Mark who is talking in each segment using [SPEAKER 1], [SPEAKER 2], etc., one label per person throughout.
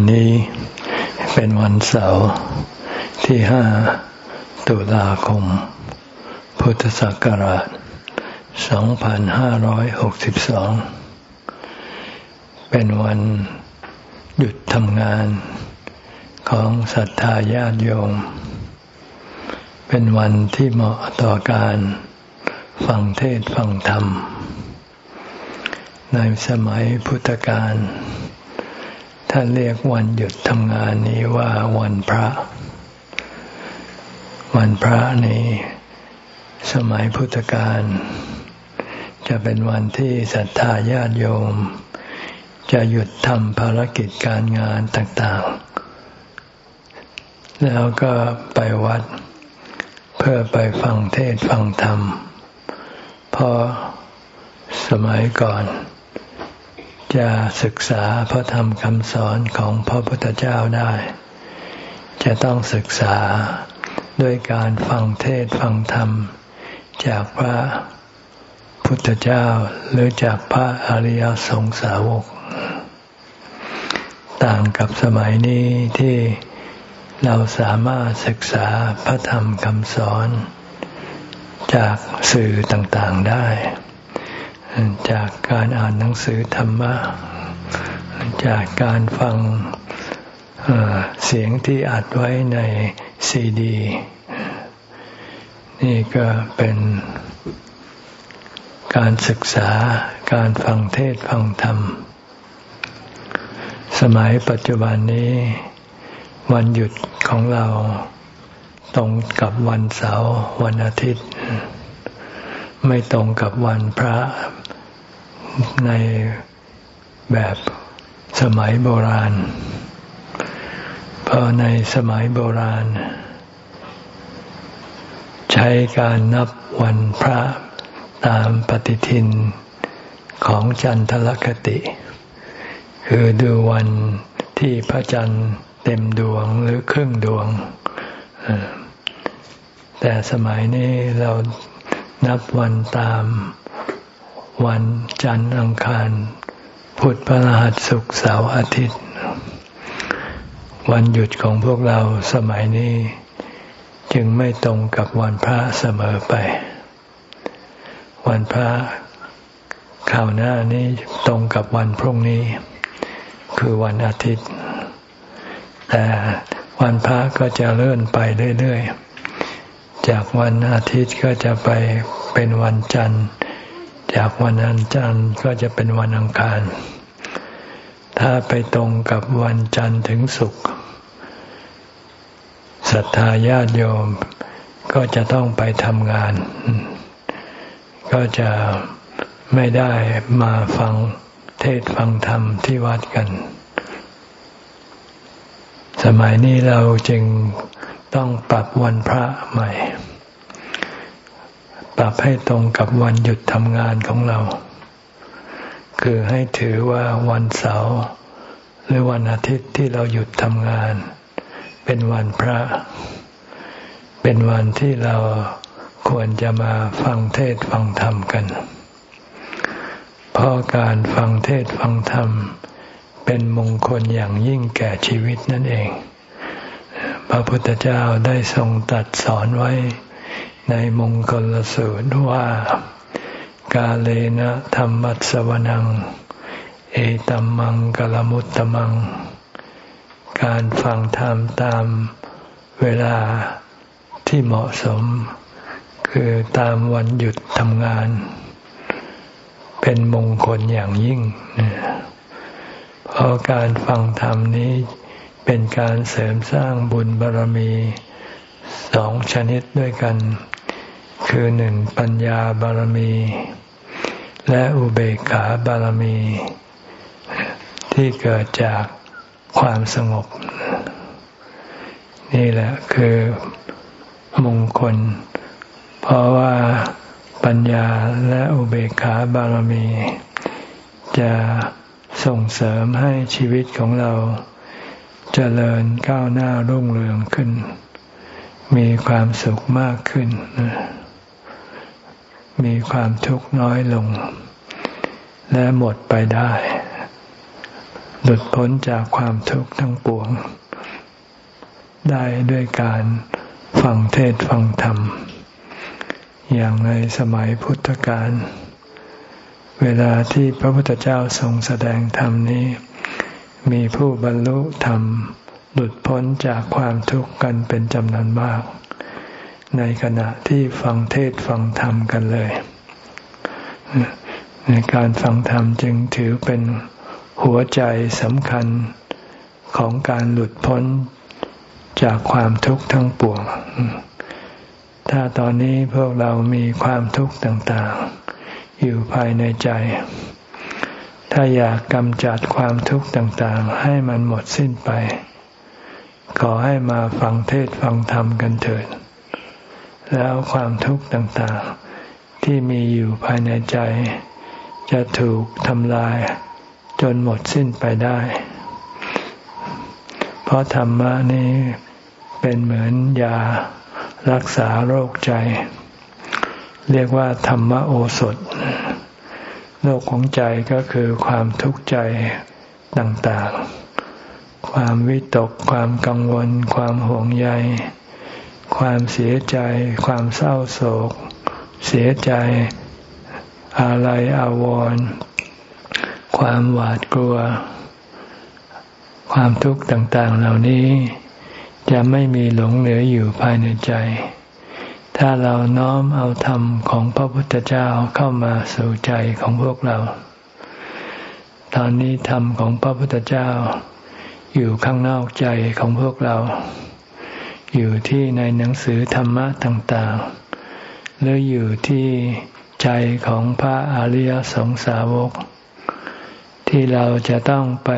[SPEAKER 1] วันนี้เป็นวันเสาร์ที่ห้าตุลาคม พุทธศักราช 2562 เป็นวันหยุดทำงานของศรัทธาญาติโยม เป็นวันที่เหมาะต่อการฟังเทศฟังธรรม ในสมัยพุทธกาล ท่านเรียกวันหยุดทำงานนี้ว่าวันพระ วันพระนี้ สมัยพุทธกาลจะเป็นวันที่ศรัทธาญาติโยม จะหยุดทำภารกิจการงานต่างๆ แล้วก็ไปวัด เพื่อไปฟังเทศฟังธรรม เพราะสมัยก่อน จะศึกษาพระธรรมคำสอนของพระพุทธเจ้าได้ จะต้องศึกษาด้วยการฟังเทศฟังธรรม จากพระพุทธเจ้าหรือจากพระอริยสงสาวก ต่างกับสมัยนี้ที่เราสามารถศึกษาพระธรรมคำสอน จากสื่อต่างๆได้ จากการอ่านหนังสือธรรมะ จากการฟังเสียงที่อัดไว้ในซีดี นี่ก็เป็นการศึกษาการฟังเทศฟังธรรม สมัยปัจจุบันนี้ วันหยุดของเราตรงกับวันเสาร์วันอาทิตย์ ไม่ตรงกับวันพระ ในแบบสมัยโบราณ เพราะในสมัยโบราณ ใช้การนับวันพระตามปฏิทินของจันทรคติ คือดูวันที่พระจันทร์เต็มดวงหรือครึ่งดวง แต่สมัยนี้เรานับวันตาม วันจันทร์อังคาร พุธพฤหัสศุกร์เสาร์อาทิตย์ วันหยุดของพวกเราสมัยนี้ จึงไม่ตรงกับวันพระเสมอไป วันพระข่าวหน้านี้ตรงกับวันพรุ่งนี้ คือวันอาทิตย์ แต่วันพระก็จะเลื่อนไปเรื่อยๆ จากวันอาทิตย์ก็จะไปเป็นวันจันทร์ จากวันอันจันทร์ก็จะเป็นวันอังคาร ถ้าไปตรงกับวันจันทร์ถึงศุกร์ศรัทธาญาติโยมก็จะต้องไปทำงาน ก็จะไม่ได้มาฟังเทศฟังธรรมที่วัดกัน สมัยนี้เราจึงต้องปรับวันพระใหม่ ปรับให้ตรงกับวันหยุดทำงานของเรา คือให้ถือว่าวันเสาร์หรือวันอาทิตย์ที่เราหยุดทำงาน เป็นวันพระ เป็นวันที่เราควรจะมาฟังเทศฟังธรรมกัน เพราะการฟังเทศฟังธรรม เป็นมงคลอย่างยิ่งแก่ชีวิตนั่นเอง พระพุทธเจ้าได้ทรงตัดสอนไว้ ในมงคลสูตรว่า กาเลนะธรรมัสวนัง เอตัมมังกลมุตตมัง การฟังธรรมตามเวลาที่เหมาะสม คือตามวันหยุดทำงาน เป็นมงคลอย่างยิ่ง เพราะการฟังธรรมนี้เป็นการเสริมสร้างบุญบารมี สองชนิดด้วยกัน คือหนึ่งปัญญาบารมี และอุเบกขาบารมี ที่เกิดจากความสงบ นี่แหละคือมงคล เพราะว่าปัญญาและอุเบกขาบารมี จะส่งเสริมให้ชีวิตของเราจเจริญก้าวหน้ารุ่งเรืองขึ้น มีความสุขมากขึ้น มีความทุกข์น้อยลง และหมดไปได้ หลุดพ้นจากความทุกข์ทั้งปวง ได้ด้วยการฟังเทศฟังธรรม อย่างในสมัยพุทธกาลเวลาที่พระพุทธเจ้าทรงแสดงธรรมนี้ มีผู้บรรลุธรรม หลุดพ้นจากความทุกข์กันเป็นจำนวนมาก ในขณะที่ฟังเทศฟังธรรมกันเลยในการฟังธรรมจึงถือเป็นหัวใจสำคัญของการหลุดพ้นจากความทุกข์ทั้งปวง ถ้าตอนนี้พวกเรามีความทุกข์ต่างๆ อยู่ภายในใจ ถ้าอยากกำจัดความทุกข์ต่างๆ ให้มันหมดสิ้นไป ขอให้มาฟังเทศฟังธรรมกันเถิด แล้วความทุกข์ต่างๆที่มีอยู่ภายในใจ จะถูกทำลายจนหมดสิ้นไปได้ เพราะธรรมะนี้เป็นเหมือนยารักษาโรคใจ เรียกว่าธรรมโอสถ โรคของใจก็คือความทุกข์ใจต่างๆ ความวิตก ความกังวล ความห่วงใย ความเสียใจ ความเศร้าโศก เสียใจอะไรอาวรณ์ความหวาดกลัว ความทุกข์ต่างๆ เหล่านี้ จะไม่มีหลงเหลืออยู่ภายในใจ ถ้าเราน้อมเอาธรรมของพระพุทธเจ้าเข้ามาสู่ใจของพวกเรา ตอนนี้ธรรมของพระพุทธเจ้า อยู่ข้างนอกใจของพวกเรา อยู่ที่ในหนังสือธรรมะต่างๆ หรืออยู่ที่ใจของพระอริยสงสาวก ที่เราจะต้องไป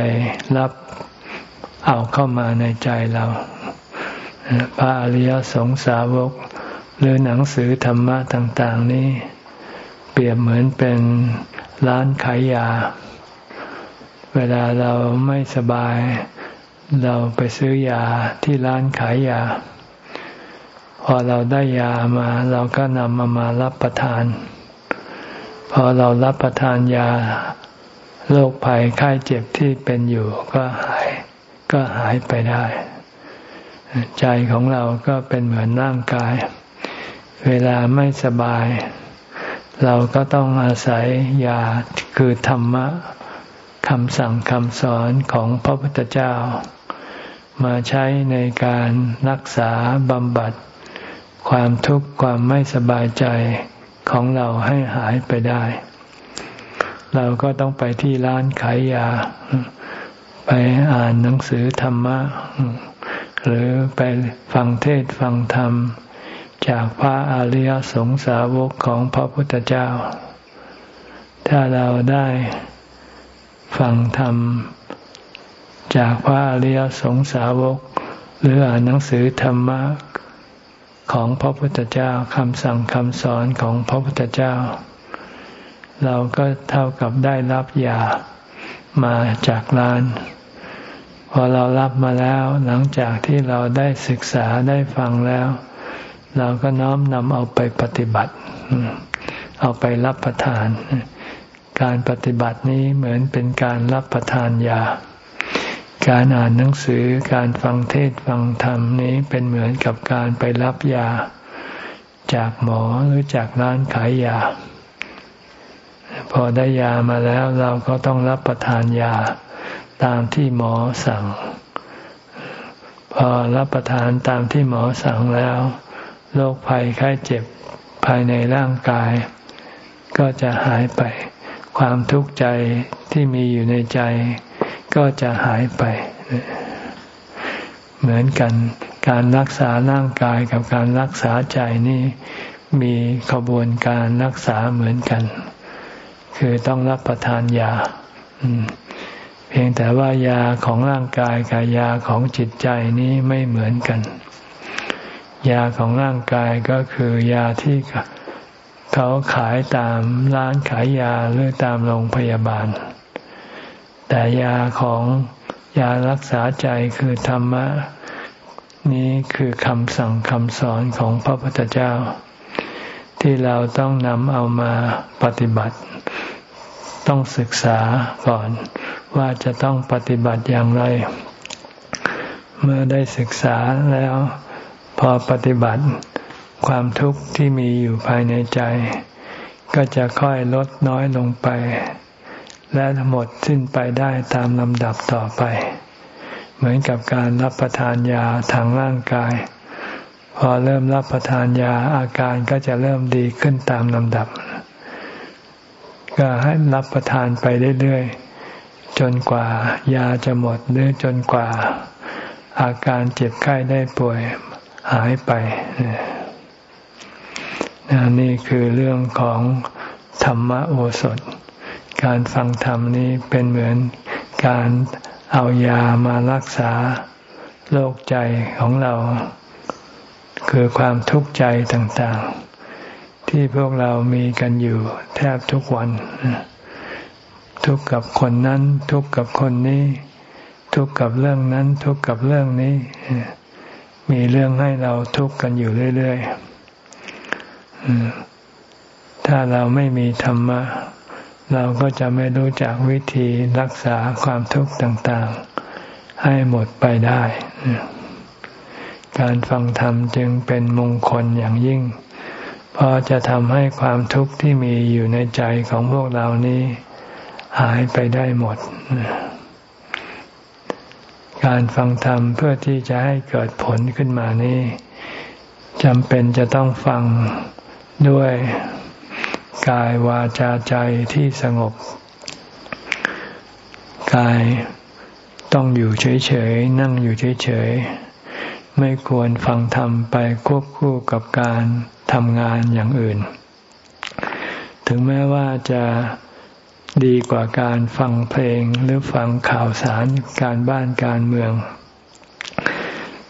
[SPEAKER 1] รับเอาเข้ามาในใจเรา พระอริยสงสาวก หรือหนังสือธรรมะต่าง ๆ นี้ เปรียบเหมือนเป็นร้านขายยา เวลาเราไม่สบาย เราไปซื้อยาที่ร้านขายยา พอเราได้ยามา เราก็นำมามารับประทาน พอเรารับประทานยาโรคภัยไข้เจ็บที่เป็นอยู่ก็หาย ก็หายไปได้ ใจของเราก็เป็นเหมือนร่างกาย เวลาไม่สบาย เราก็ต้องอาศัยยาคือธรรมะคำสั่งคำสอนของพระพุทธเจ้า มาใช้ในการรักษาบำบัด ความทุกข์ความไม่สบายใจของเราให้หายไปได้ เราก็ต้องไปที่ร้านขายยา ไปอ่านหนังสือธรรมะ หรือไปฟังเทศฟังธรรม จากพระอริยสงสาวกของพระพุทธเจ้า ถ้าเราได้ฟังธรรม จากพระอริยสงสาวก หรืออ่านหนังสือธรรมะของพระพุทธเจ้าคำสั่งคำสอนของพระพุทธเจ้า เราก็เท่ากับได้รับยามาจากร้าน พอเรารับมาแล้วหลังจากที่เราได้ศึกษาได้ฟังแล้ว เราก็น้อมนำเอาไปปฏิบัติ เอาไปรับประทาน การปฏิบัตินี้เหมือนเป็นการรับประทานยา การอ่านหนังสือการฟังเทศฟังธรรมนี้เป็นเหมือนกับการไปรับยา จากหมอหรือจากร้านขายยา พอได้ยามาแล้วเราก็ต้องรับประทานยาตามที่หมอสั่ง พอรับประทานตามที่หมอสั่งแล้วโรคภัยไข้เจ็บภายในร่างกาย ก็จะหายไป ความทุกข์ใจที่มีอยู่ในใจ ก็จะหายไป เหมือนกัน การรักษาร่างกายกับการรักษาใจนี่มีขบวนการรักษาเหมือนกัน คือต้องรับประทานยา เพียงแต่ว่ายาของร่างกายกับยาของจิตใจนี้ไม่เหมือนกัน ยาของร่างกายก็คือยาที่เขาขายตามร้านขายยาหรือตามโรงพยาบาล แต่ยาของยารักษาใจคือธรรมะ นี้คือคำสั่งคำสอนของพระพุทธเจ้า ที่เราต้องนำเอามาปฏิบัติ ต้องศึกษาก่อนว่าจะต้องปฏิบัติอย่างไร เมื่อได้ศึกษาแล้วพอปฏิบัติความทุกข์ที่มีอยู่ภายในใจ ก็จะค่อยลดน้อยลงไป และหมดสิ้นไปได้ตามลำดับต่อไป เหมือนกับการรับประทานยาทางร่างกาย พอเริ่มรับประทานยาอาการก็จะเริ่มดีขึ้นตามลำดับ ก็ให้รับประทานไปเรื่อยๆ จนกว่ายาจะหมดหรือจนกว่า อาการเจ็บไข้ได้ป่วยหายไปนี่คือเรื่องของธรรมโอสถ การฟังธรรมนี้เป็นเหมือนการเอายามารักษาโรคใจของเรา คือความทุกข์ใจต่างๆ ที่พวกเรามีกันอยู่แทบทุกวัน ทุกข์กับคนนั้น ทุกข์กับคนนี้ ทุกข์กับเรื่องนั้น ทุกข์กับเรื่องนี้ มีเรื่องให้เราทุกข์กันอยู่เรื่อยๆถ้าเราไม่มีธรรมะ เราก็จะไม่รู้จักวิธีรักษาความทุกข์ต่างๆ ให้หมดไปได้ การฟังธรรมจึงเป็นมงคลอย่างยิ่ง เพราะจะทำให้ความทุกข์ที่มีอยู่ในใจของพวกเรานี้ หายไปได้หมด การฟังธรรมเพื่อที่จะให้เกิดผลขึ้นมานี้จำเป็นจะต้องฟังด้วย กายวาจาใจที่สงบ กายต้องอยู่เฉยๆ นั่งอยู่เฉยๆ ไม่ควรฟังธรรมไปควบคู่กับการทำงานอย่างอื่น ถึงแม้ว่าจะดีกว่าการฟังเพลงหรือฟังข่าวสารการบ้านการเมือง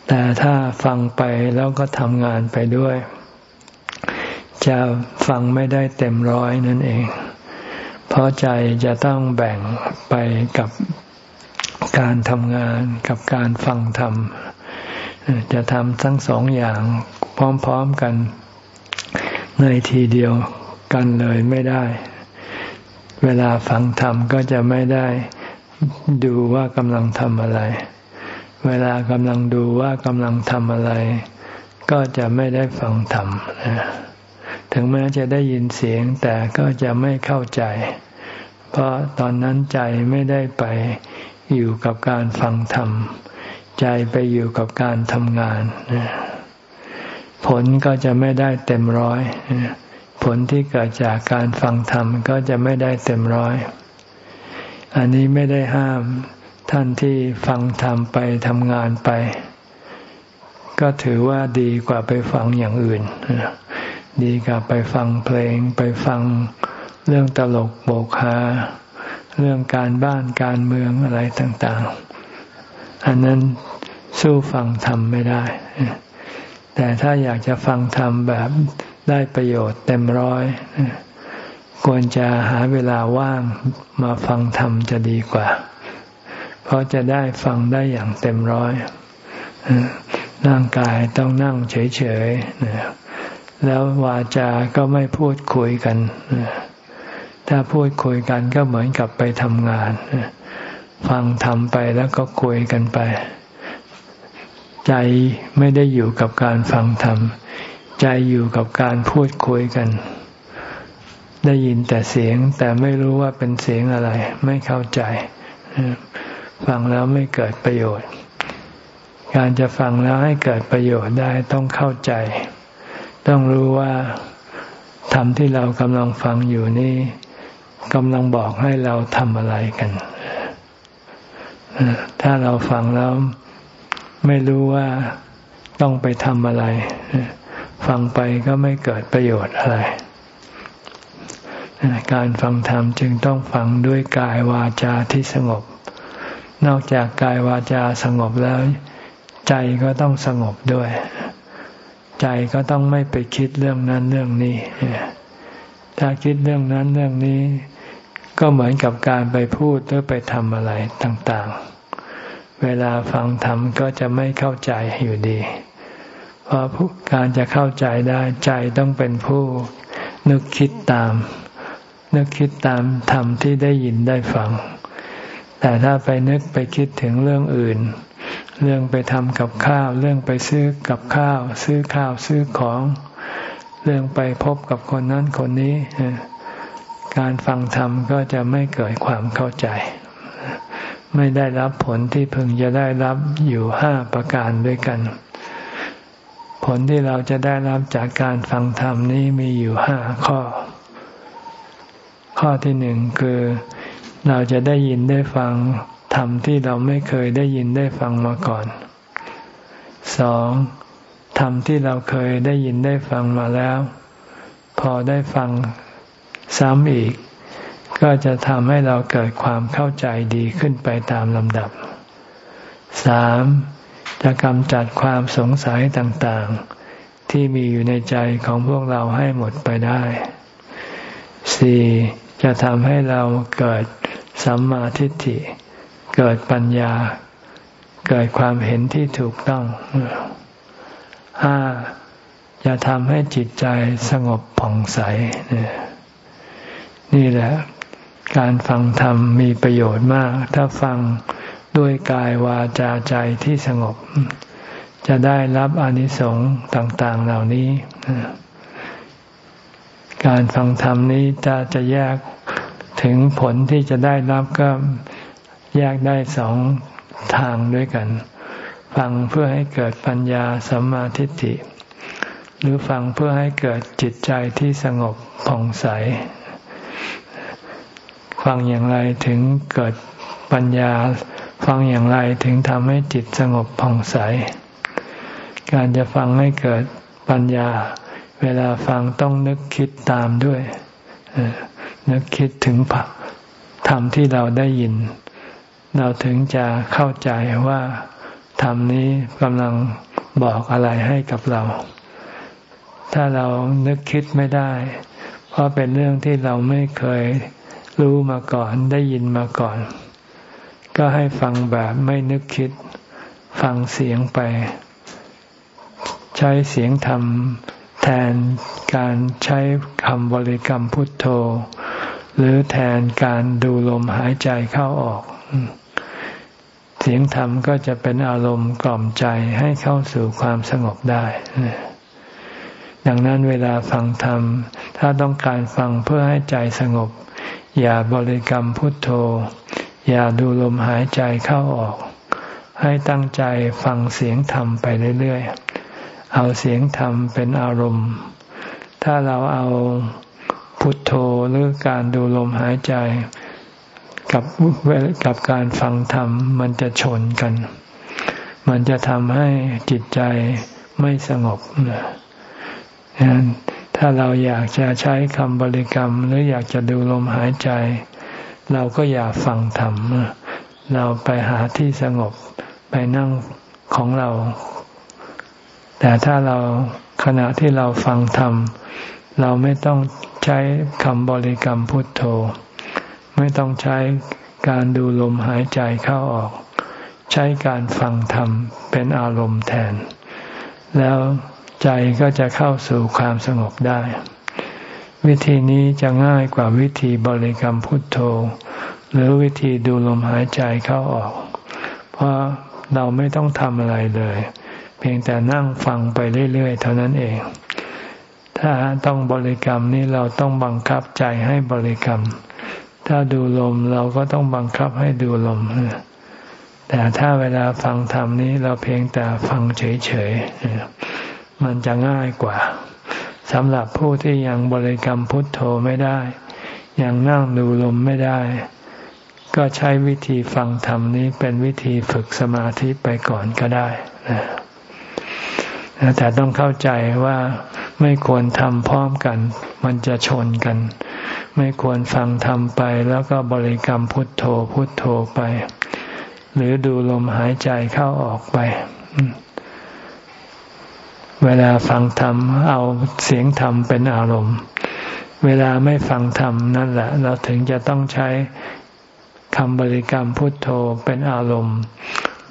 [SPEAKER 1] แต่ถ้าฟังไปแล้วก็ทำงานไปด้วย จะฟังไม่ได้เต็มร้อยนั่นเอง เพราะใจจะต้องแบ่งไปกับการทำงานกับการฟังธรรม จะทำทั้งสองอย่างพร้อมๆกันในทีเดียวกันเลยไม่ได้ เวลาฟังธรรมก็จะไม่ได้ดูว่ากำลังทำอะไร เวลากำลังดูว่ากำลังทำอะไร ก็จะไม่ได้ฟังธรรมนะ ถึงแม้จะได้ยินเสียงแต่ก็จะไม่เข้าใจ เพราะตอนนั้นใจไม่ได้ไปอยู่กับการฟังธรรม ใจไปอยู่กับการทำงาน ผลก็จะไม่ได้เต็มร้อย ผลที่เกิดจากการฟังธรรมก็จะไม่ได้เต็มร้อย อันนี้ไม่ได้ห้ามท่านที่ฟังธรรมไปทำงานไป ก็ถือว่าดีกว่าไปฟังอย่างอื่น ดีกว่าไปฟังเพลงไปฟังเรื่องตลกโบกฮาเรื่องการบ้านการเมืองอะไรต่างๆ อันนั้นสู้ฟังธรรมไม่ได้ แต่ถ้าอยากจะฟังธรรมแบบได้ประโยชน์เต็มร้อยควรจะหาเวลาว่างมาฟังธรรมจะดีกว่า เพราะจะได้ฟังได้อย่างเต็มร้อย ร่างกายต้องนั่งเฉยๆ แล้ววาจาก็ไม่พูดคุยกัน ถ้าพูดคุยกันก็เหมือนกับไปทำงาน ฟังทำไปแล้วก็คุยกันไป ใจไม่ได้อยู่กับการฟังธรรม ใจอยู่กับการพูดคุยกัน ได้ยินแต่เสียงแต่ไม่รู้ว่าเป็นเสียงอะไร ไม่เข้าใจ ฟังแล้วไม่เกิดประโยชน์ การจะฟังแล้วให้เกิดประโยชน์ได้ต้องเข้าใจ ต้องรู้ว่าธรรมที่เรากำลังฟังอยู่นี่กำลังบอกให้เราทำอะไรกันถ้าเราฟังแล้วไม่รู้ว่าต้องไปทำอะไร ฟังไปก็ไม่เกิดประโยชน์อะไร การฟังธรรมจึงต้องฟังด้วยกายวาจาที่สงบ นอกจากกายวาจาสงบแล้ว ใจก็ต้องสงบด้วย ใจก็ต้องไม่ไปคิดเรื่องนั้นเรื่องนี้ ถ้าคิดเรื่องนั้นเรื่องนี้ ก็เหมือนกับการไปพูดหรือไปทำอะไรต่างๆ เวลาฟังธรรมก็จะไม่เข้าใจอยู่ดี เพราะการจะเข้าใจได้ใจต้องเป็นผู้นึกคิดตาม นึกคิดตามธรรมที่ได้ยินได้ฟัง แต่ถ้าไปนึกไปคิดถึงเรื่องอื่น เรื่องไปทำกับข้าว เรื่องไปซื้อกับข้าว ซื้อข้าวซื้อของ เรื่องไปพบกับคนนั้นคนนี้ การฟังธรรมก็จะไม่เกิดความเข้าใจ ไม่ได้รับผลที่พึงจะได้รับอยู่ห้าประการด้วยกัน ผลที่เราจะได้รับจากการฟังธรรมนี้มีอยู่ห้าข้อ ข้อที่หนึ่งคือเราจะได้ยินได้ฟัง ธรรมที่เราไม่เคยได้ยินได้ฟังมาก่อนสองธรรมที่เราเคยได้ยินได้ฟังมาแล้ว พอได้ฟังซ้ำอีก ก็จะทำให้เราเกิดความเข้าใจดีขึ้นไปตามลำดับสามจะกำจัดความสงสัยต่างๆ ที่มีอยู่ในใจของพวกเราให้หมดไปได้สี่จะทำให้เราเกิดสัมมาทิฏฐิ เกิดปัญญา เกิดความเห็นที่ถูกต้องห้าจะทำให้จิตใจสงบผ่องใส นี่แหละ การฟังธรรมมีประโยชน์มาก ถ้าฟังด้วยกายวาจาใจที่สงบ จะได้รับอนิสงส์ต่าง ๆ เหล่านี้ การฟังธรรมนี้จะจะแยกถึงผลที่จะได้รับก็ แยกได้สองทางด้วยกัน ฟังเพื่อให้เกิดปัญญาสัมมาทิฏฐิ หรือฟังเพื่อให้เกิดจิตใจที่สงบผ่องใส ฟังอย่างไรถึงเกิดปัญญา ฟังอย่างไรถึงทำให้จิตสงบผ่องใส การจะฟังให้เกิดปัญญา เวลาฟังต้องนึกคิดตามด้วยนึกคิดถึงธรรมที่เราได้ยิน เราถึงจะเข้าใจว่าธรรมนี้กำลังบอกอะไรให้กับเรา ถ้าเรานึกคิดไม่ได้ เพราะเป็นเรื่องที่เราไม่เคยรู้มาก่อนได้ยินมาก่อน ก็ให้ฟังแบบไม่นึกคิด ฟังเสียงไป ใช้เสียงธรรมแทนการใช้คำบริกรรมพุทโธ หรือแทนการดูลมหายใจเข้าออก เสียงธรรมก็จะเป็นอารมณ์กล่อมใจให้เข้าสู่ความสงบได้ดังนั้นเวลาฟังธรรม ถ้าต้องการฟังเพื่อให้ใจสงบ อย่าบริกรรมพุทโธ อย่าดูลมหายใจเข้าออก ให้ตั้งใจฟังเสียงธรรมไปเรื่อยๆ เอาเสียงธรรมเป็นอารมณ์ ถ้าเราเอาพุทโธหรือการดูลมหายใจ กับกับการฟังธรรม มันจะชนกัน มันจะทำให้จิตใจไม่สงบนะถ้าเราอยากจะใช้คำบริกรรม หรืออยากจะดูลมหายใจ เราก็อย่าฟังธรรม เราไปหาที่สงบไปนั่งของเรา แต่ถ้าเราขณะที่เราฟังธรรม เราไม่ต้องใช้คำบริกรรมพุทโธ ไม่ต้องใช้การดูลมหายใจเข้าออก ใช้การฟังธรรมเป็นอารมณ์แทน แล้วใจก็จะเข้าสู่ความสงบได้ วิธีนี้จะง่ายกว่าวิธีบริกรรมพุทโธ หรือวิธีดูลมหายใจเข้าออก เพราะเราไม่ต้องทำอะไรเลย เพียงแต่นั่งฟังไปเรื่อยๆ เท่านั้นเอง ถ้าต้องบริกรรมนี่เราต้องบังคับใจให้บริกรรม ถ้าดูลมเราก็ต้องบังคับให้ดูลม แต่ถ้าเวลาฟังธรรมนี้เราเพียงแต่ฟังเฉยๆ มันจะง่ายกว่าสำหรับผู้ที่ยังบริกรรมพุทโธไม่ได้ ยังนั่งดูลมไม่ได้ ก็ใช้วิธีฟังธรรมนี้เป็นวิธีฝึกสมาธิไปก่อนก็ได้แต่ต้องเข้าใจว่าไม่ควรทำพร้อมกัน มันจะชนกัน ไม่ควรฟังทำไป แล้วก็บริกรรมพุทโธพุทโธไป หรือดูลมหายใจเข้าออกไป เวลาฟังธรรมเอาเสียงธรรมเป็นอารมณ์ เวลาไม่ฟังธรรมนั่นแหละ เราถึงจะต้องใช้คำบริกรรมพุทโธเป็นอารมณ์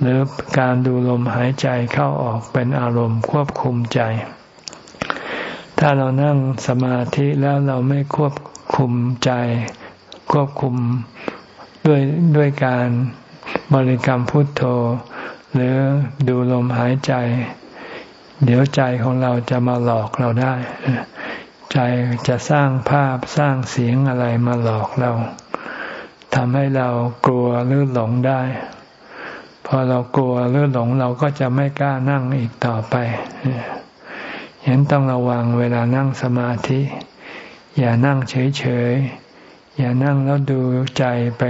[SPEAKER 1] หรือการดูลมหายใจเข้าออกเป็นอารมณ์ควบคุมใจถ้าเรานั่งสมาธิแล้วเราไม่ควบ คุมใจควบคุมด้วยด้วยการบริกรรมพุทโธ หรือดูลมหายใจ เดี๋ยวใจของเราจะมาหลอกเราได้ ใจจะสร้างภาพสร้างเสียงอะไรมาหลอกเราทำให้เรากลัวหรือหลงได้ พอเรากลัวหรือหลงเราก็จะไม่กล้านั่งอีกต่อไปเห็นต้องระวังเวลานั่งสมาธิ อย่านั่งเฉยๆ อย่านั่งแล้วดูใจไป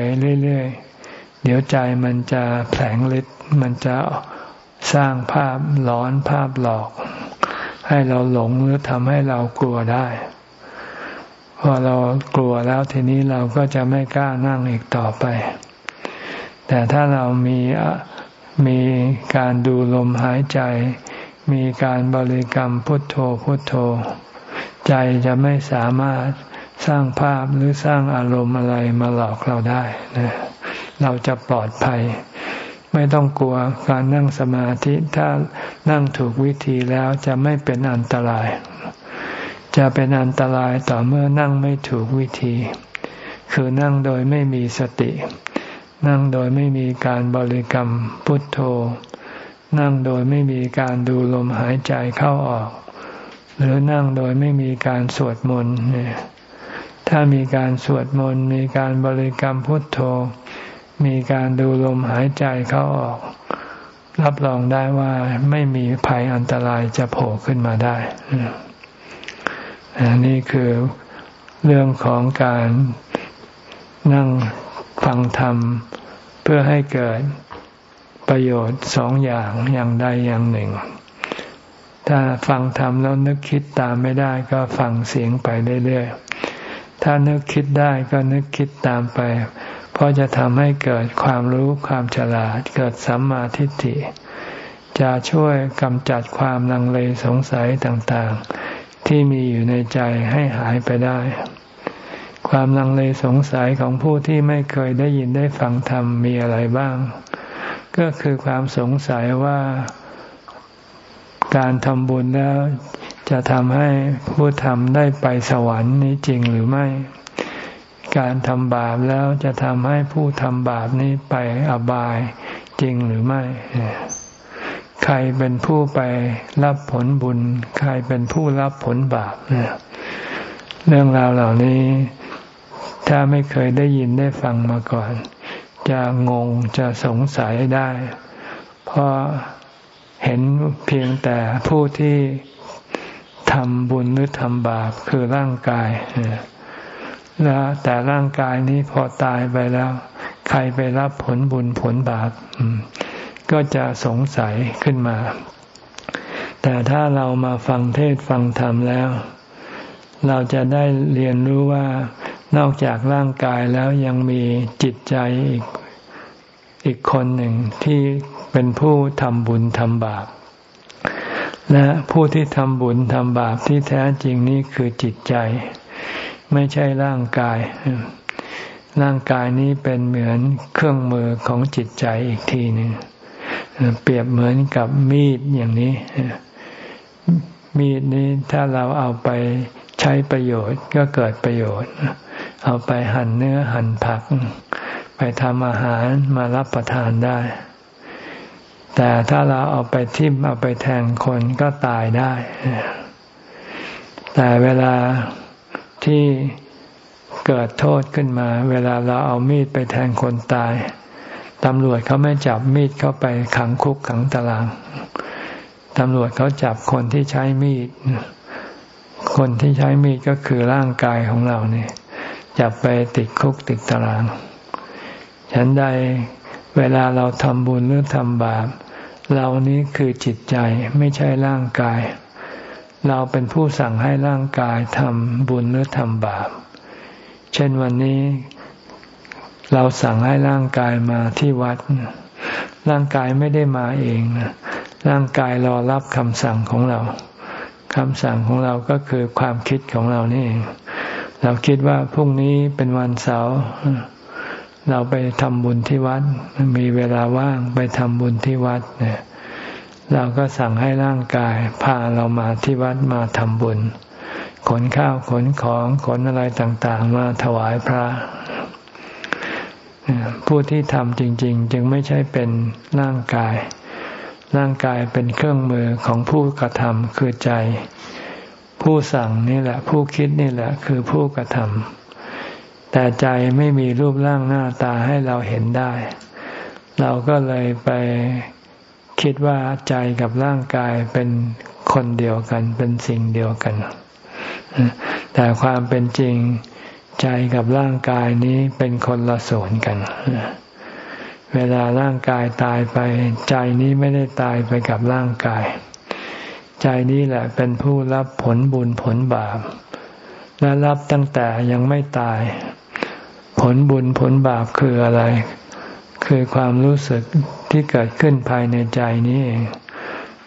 [SPEAKER 1] เรื่อยๆ เดี๋ยวใจมันจะแผลงฤทธิ์มันจะสร้างภาพหลอนภาพหลอก ให้เราหลงหรือทำให้เรากลัวได้ พอเรากลัวแล้วทีนี้เราก็จะไม่กล้านั่งอีกต่อไป แต่ถ้าเรามีมีการดูลมหายใจ มีการบริกรรมพุทโธพุทโธ ใจจะไม่สามารถสร้างภาพหรือสร้างอารมณ์อะไรมาหลอกเราได้นะเราจะปลอดภัย ไม่ต้องกลัวการนั่งสมาธิถ้านั่งถูกวิธีแล้วจะไม่เป็นอันตราย จะเป็นอันตรายต่อเมื่อนั่งไม่ถูกวิธี คือนั่งโดยไม่มีสติ นั่งโดยไม่มีการบริกรรมพุทโธ นั่งโดยไม่มีการดูลมหายใจเข้าออก หรือนั่งโดยไม่มีการสวดมนต์เนี่ยถ้ามีการสวดมนต์มีการบริกรรมพุทโธ มีการดูลมหายใจเข้าออก รับรองได้ว่าไม่มีภัยอันตรายจะโผล่ขึ้นมาได้อันนี้คือเรื่องของการนั่งฟังธรรม เพื่อให้เกิดประโยชน์สองอย่างอย่างใดอย่างหนึ่ง ถ้าฟังธรรมแล้วนึกคิดตามไม่ได้ก็ฟังเสียงไปเรื่อยๆ ถ้านึกคิดได้ก็นึกคิดตามไป เพราะจะทำให้เกิดความรู้ความฉลาดเกิดสัมมาทิฏฐิ จะช่วยกำจัดความลังเลสงสัยต่างๆ ที่มีอยู่ในใจให้หายไปได้ ความลังเลสงสัยของผู้ที่ไม่เคยได้ยินได้ฟังธรรมมีอะไรบ้าง ก็คือความสงสัยว่า การทำบุญแล้วจะทำให้ผู้ทำได้ไปสวรรค์นี้จริงหรือไม่ การทำบาปแล้วจะทำให้ผู้ทำบาปนี้ไปอบายจริงหรือไม่ ใครเป็นผู้ไปรับผลบุญ ใครเป็นผู้รับผลบาปเนี่ยเรื่องราวเหล่านี้ ถ้าไม่เคยได้ยินได้ฟังมาก่อน จะงงจะสงสัยได้ เพราะ เห็นเพียงแต่ผู้ที่ทำบุญหรือทำบาปคือร่างกายแล้วแต่ร่างกายนี้พอตายไปแล้ว ใครไปรับผลบุญผลบาปก็จะสงสัยขึ้นมา แต่ถ้าเรามาฟังเทศฟังธรรมแล้ว เราจะได้เรียนรู้ว่านอกจากร่างกายแล้วยังมีจิตใจอีก อีกคนหนึ่งที่เป็นผู้ทำบุญทำบาป และผู้ที่ทำบุญทำบาปที่แท้จริงนี้คือจิตใจ ไม่ใช่ร่างกาย ร่างกายนี้เป็นเหมือนเครื่องมือของจิตใจอีกทีหนึ่งเปรียบเหมือนกับมีดอย่างนี้ มีดนี้ถ้าเราเอาไปใช้ประโยชน์ก็เกิดประโยชน์ เอาไปหั่นเนื้อหั่นผัก ไปทำอาหารมารับประทานได้ แต่ถ้าเราเอาไปทิ่มเอาไปแทงคนก็ตายได้ แต่เวลาที่เกิดโทษขึ้นมา เวลาเราเอามีดไปแทงคนตายตำรวจเขาไม่จับมีดเข้าไปขังคุกขังตาราง ตำรวจเขาจับคนที่ใช้มีด คนที่ใช้มีดก็คือร่างกายของเราเนี่ยจับไปติดคุกติดตาราง ฉันใดเวลาเราทำบุญหรือทำบาป เรานี้คือจิตใจไม่ใช่ร่างกาย เราเป็นผู้สั่งให้ร่างกายทำบุญหรือทำบาป เช่นวันนี้ เราสั่งให้ร่างกายมาที่วัด ร่างกายไม่ได้มาเองร่างกายรอรับคำสั่งของเราคำสั่งของเราก็คือความคิดของเรานี่เองเราคิดว่าพรุ่งนี้เป็นวันเสาร์ เราไปทำบุญที่วัด มีเวลาว่างไปทำบุญที่วัดเนี่ยเราก็สั่งให้ร่างกาย พาเรามาที่วัดมาทำบุญ ขนข้าวขนของขนอะไรต่างๆ มาถวายพระผู้ที่ทำจริง ๆ จึงไม่ใช่เป็นร่างกาย ร่างกายเป็นเครื่องมือของผู้กระทำคือใจ ผู้สั่งนี่แหละ ผู้คิดนี่แหละ คือผู้กระทำ แต่ใจไม่มีรูปร่างหน้าตาให้เราเห็นได้ เราก็เลยไปคิดว่าใจกับร่างกายเป็นคนเดียวกัน เป็นสิ่งเดียวกัน แต่ความเป็นจริงใจกับร่างกายนี้เป็นคนละส่วนกัน เวลาร่างกายตายไป ใจนี้ไม่ได้ตายไปกับร่างกาย ใจนี้แหละเป็นผู้รับผลบุญผลบาปและรับตั้งแต่ยังไม่ตาย ผลบุญผลบาปคืออะไร คือความรู้สึกที่เกิดขึ้นภายในใจนี้เอง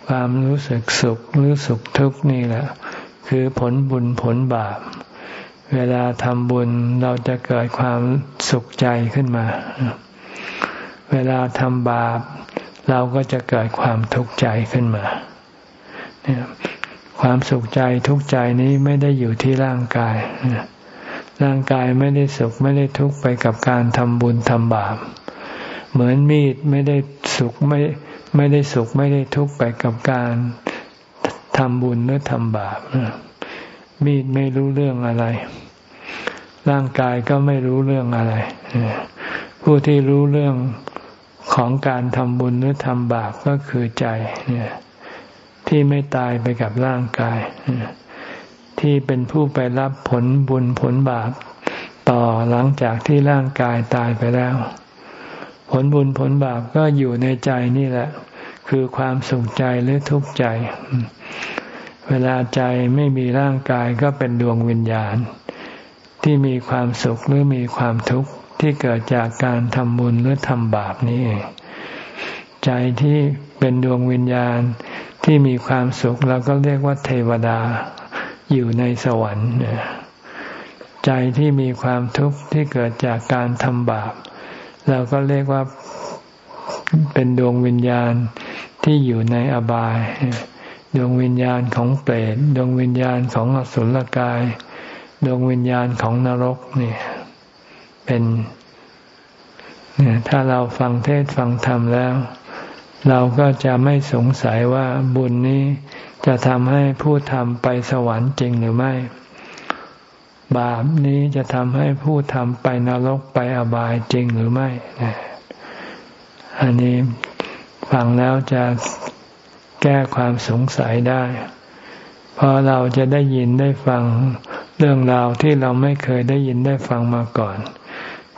[SPEAKER 1] ความรู้สึกสุขหรือสุขทุกข์นี่แหละ คือผลบุญผลบาป เวลาทำบุญเราจะเกิดความสุขใจขึ้นมา เวลาทำบาป เราก็จะเกิดความทุกข์ใจขึ้นมาความสุขใจทุกข์ใจนี้ไม่ได้อยู่ที่ร่างกาย ร่างกายไม่ได้สุขไม่ได้ทุกข์ไปกับการทำบุญทำบาป เหมือนมีดไม่ได้สุขไม่ไม่ได้สุขไม่ได้ทุกข์ไปกับการทำบุญหรือทำบาปมีดไม่รู้เรื่องอะไร ร่างกายก็ไม่รู้เรื่องอะไร ผู้ที่รู้เรื่องของการทำบุญหรือทำบาปก็คือใจที่ไม่ตายไปกับร่างกาย ที่เป็นผู้ไปรับผลบุญผลบาป ต่อหลังจากที่ร่างกายตายไปแล้ว ผลบุญผลบาปก็อยู่ในใจนี่แหละ คือความสุขใจหรือทุกข์ใจ เวลาใจไม่มีร่างกายก็เป็นดวงวิญญาณ ที่มีความสุขหรือมีความทุกข์ที่เกิดจากการทำบุญหรือทำบาปนี้เองใจที่เป็นดวงวิญญาณที่มีความสุขเราก็เรียกว่าเทวดา อยู่ในสวรรค์ใจที่มีความทุกข์ที่เกิดจากการทำบาป เราก็เรียกว่าเป็นดวงวิญญาณที่อยู่ในอบาย ดวงวิญญาณของเปรตดวงวิญญาณของอสุรกาย ดวงวิญญาณของนรกเนี่ยเป็นเนี่ยถ้าเราฟังเทศฟังธรรมแล้ว เราก็จะไม่สงสัยว่าบุญนี้ จะทำให้ผู้ทำไปสวรรค์จริงหรือไม่ บาปนี้จะทำให้ผู้ทำไปนรกไปอบายจริงหรือไม่ อันนี้ฟังแล้วจะแก้ความสงสัยได้ เพราะเราจะได้ยินได้ฟังเรื่องราวที่เราไม่เคยได้ยินได้ฟังมาก่อน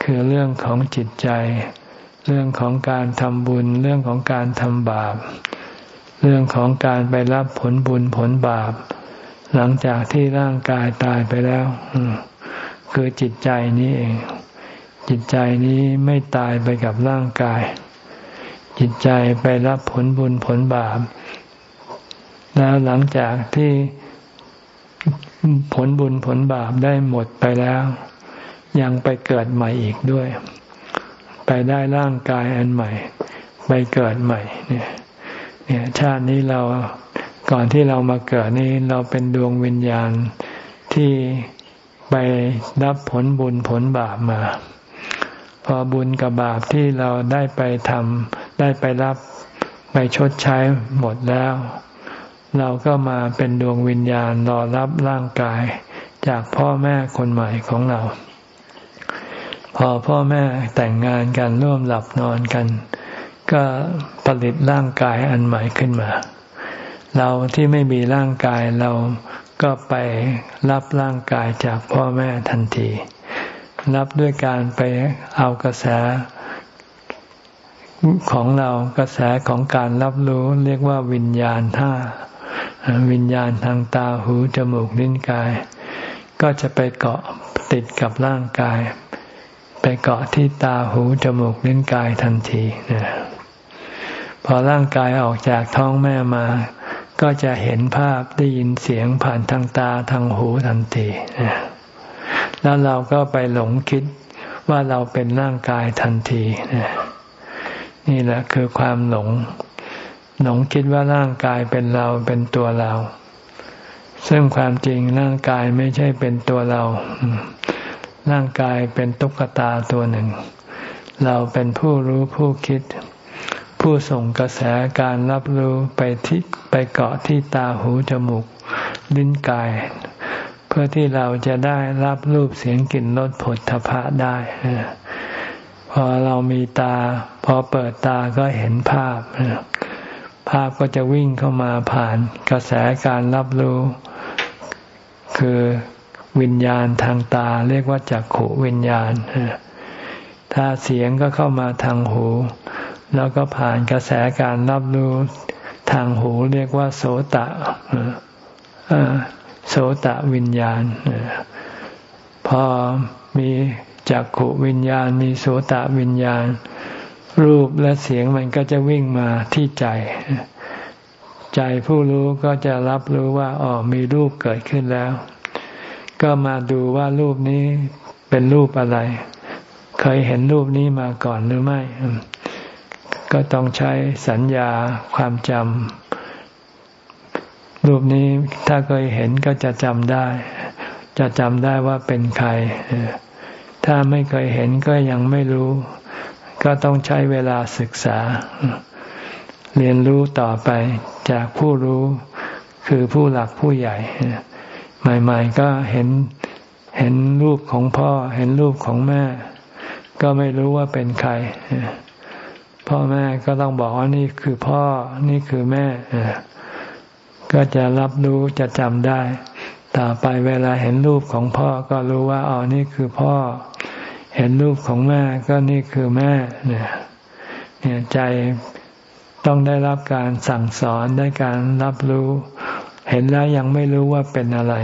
[SPEAKER 1] คือเรื่องของจิตใจ เรื่องของการทำบุญ เรื่องของการทำบาป เรื่องของการไปรับผลบุญผลบาป หลังจากที่ร่างกายตายไปแล้ว คือจิตใจนี้เอง จิตใจนี้ไม่ตายไปกับร่างกาย จิตใจไปรับผลบุญผลบาป แล้วหลังจากที่ผลบุญผลบาปได้หมดไปแล้ว ยังไปเกิดใหม่อีกด้วย ไปได้ร่างกายอันใหม่ ไปเกิดใหม่เนี่ย เนี่ยชาตินี้เราก่อนที่เรามาเกิดนี้เราเป็นดวงวิญญาณที่ไปรับผลบุญผลบาปมา พอบุญกับบาปที่เราได้ไปทำได้ไปรับไปชดใช้หมดแล้ว เราก็มาเป็นดวงวิญญาณรอรับร่างกายจากพ่อแม่คนใหม่ของเรา พอพ่อแม่แต่งงานกันร่วมหลับนอนกัน ก็ผลิตร่างกายอันใหม่ขึ้นมา เราที่ไม่มีร่างกายเราก็ไปรับร่างกายจากพ่อแม่ทันที รับด้วยการไปเอากระแสของเรากระแสของการรับรู้เรียกว่าวิญญาณท่าวิญญาณทางตาหูจมูกลิ้นกาย ก็จะไปเกาะติดกับร่างกาย ไปเกาะที่ตาหูจมูกลิ้นกายทันทีนะ พอร่างกายออกจากท้องแม่มา ก็จะเห็นภาพได้ยินเสียงผ่านทางตาทางหูทันที แล้วเราก็ไปหลงคิดว่าเราเป็นร่างกายทันทีนะนี่แหละคือความหลง หลงคิดว่าร่างกายเป็นเราเป็นตัวเรา ซึ่งความจริงร่างกายไม่ใช่เป็นตัวเรา ร่างกายเป็นตุ๊กตาตัวหนึ่ง เราเป็นผู้รู้ผู้คิด ผู้ส่งกระแสการรับรู้ไปที่ไปเกาะที่ตาหูจมูก ลิ้นกาย เพื่อที่เราจะได้รับรูปเสียงกลิ่นรสผลทพะได้พอเรามีตา พอเปิดตาก็เห็นภาพ ภาพก็จะวิ่งเข้ามาผ่านกระแสการรับรู้ คือวิญญาณทางตา เรียกว่าจักขุวิญญาณ ถ้าเสียงก็เข้ามาทางหู แล้วก็ผ่านกระแสการรับรู้ทางหูเรียกว่า โสตะโสตะวิญญาณ พอมีจักขุวิญญาณ มีโสตะวิญญาณ รูปและเสียงมันก็จะวิ่งมาที่ใจ ใจผู้รู้ก็จะรับรู้ว่าอ๋อมีรูปเกิดขึ้นแล้ว ก็มาดูว่ารูปนี้เป็นรูปอะไร เคยเห็นรูปนี้มาก่อนหรือไม่ ก็ต้องใช้สัญญาความจำรูปนี้ถ้าเคยเห็นก็จะจำได้ จะจำได้ว่าเป็นใคร ถ้าไม่เคยเห็นก็ยังไม่รู้ ก็ต้องใช้เวลาศึกษา เรียนรู้ต่อไปจากผู้รู้คือผู้หลักผู้ใหญ่ ใหม่ ๆ ก็เห็นเห็นรูปของพ่อ เห็นรูปของแม่ ก็ไม่รู้ว่าเป็นใคร พ่อแม่ก็ต้องบอกว่านี่คือพ่อนี่คือแม่ก็จะรับรู้จะจำได้ต่อไปเวลาเห็นรูปของพ่อก็รู้ว่าอ๋อนี่คือพ่อ เห็นรูปของแม่ก็นี่คือแม่เนี่ยเนี่ยใจต้องได้รับการสั่งสอนได้การรับรู้ เห็นแล้วยังไม่รู้ว่าเป็นอะไร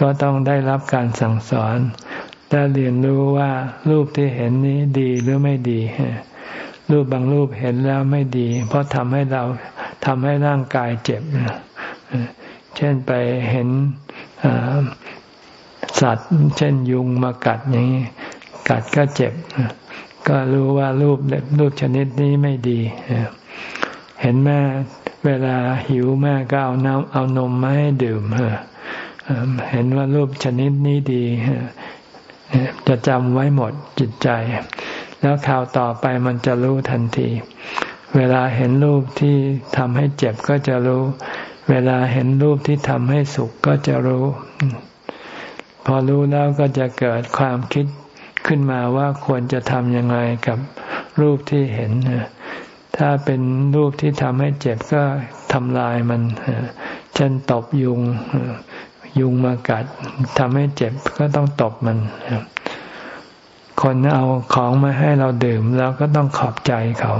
[SPEAKER 1] ก็ต้องได้รับการสั่งสอนได้เรียนรู้ว่ารูปที่เห็นนี้ดีหรือไม่ดี รูปบางรูปเห็นแล้วไม่ดี เพราะทำให้เราทำให้ร่างกายเจ็บ เช่นไปเห็นสัตว์ เช่นยุงมากัดอย่างนี้ กัดก็เจ็บ ก็รู้ว่ารูปรูปชนิดนี้ไม่ดี เห็นแม่เวลาหิวแม่ก็เอาน้ำเอานมมาให้ดื่มเห็นว่ารูปชนิดนี้ดีจะจำไว้หมดจิตใจ แล้วข่าวต่อไปมันจะรู้ทันที เวลาเห็นรูปที่ทำให้เจ็บก็จะรู้ เวลาเห็นรูปที่ทำให้สุขก็จะรู้ พอรู้แล้วก็จะเกิดความคิดขึ้นมาว่าควรจะทำยังไงกับรูปที่เห็น ถ้าเป็นรูปที่ทำให้เจ็บก็ทำลายมัน เช่นตบยุง ยุงมากัดทำให้เจ็บก็ต้องตบมัน คนเอาของมาให้เราดื่มเราก็ต้องขอบใจเขา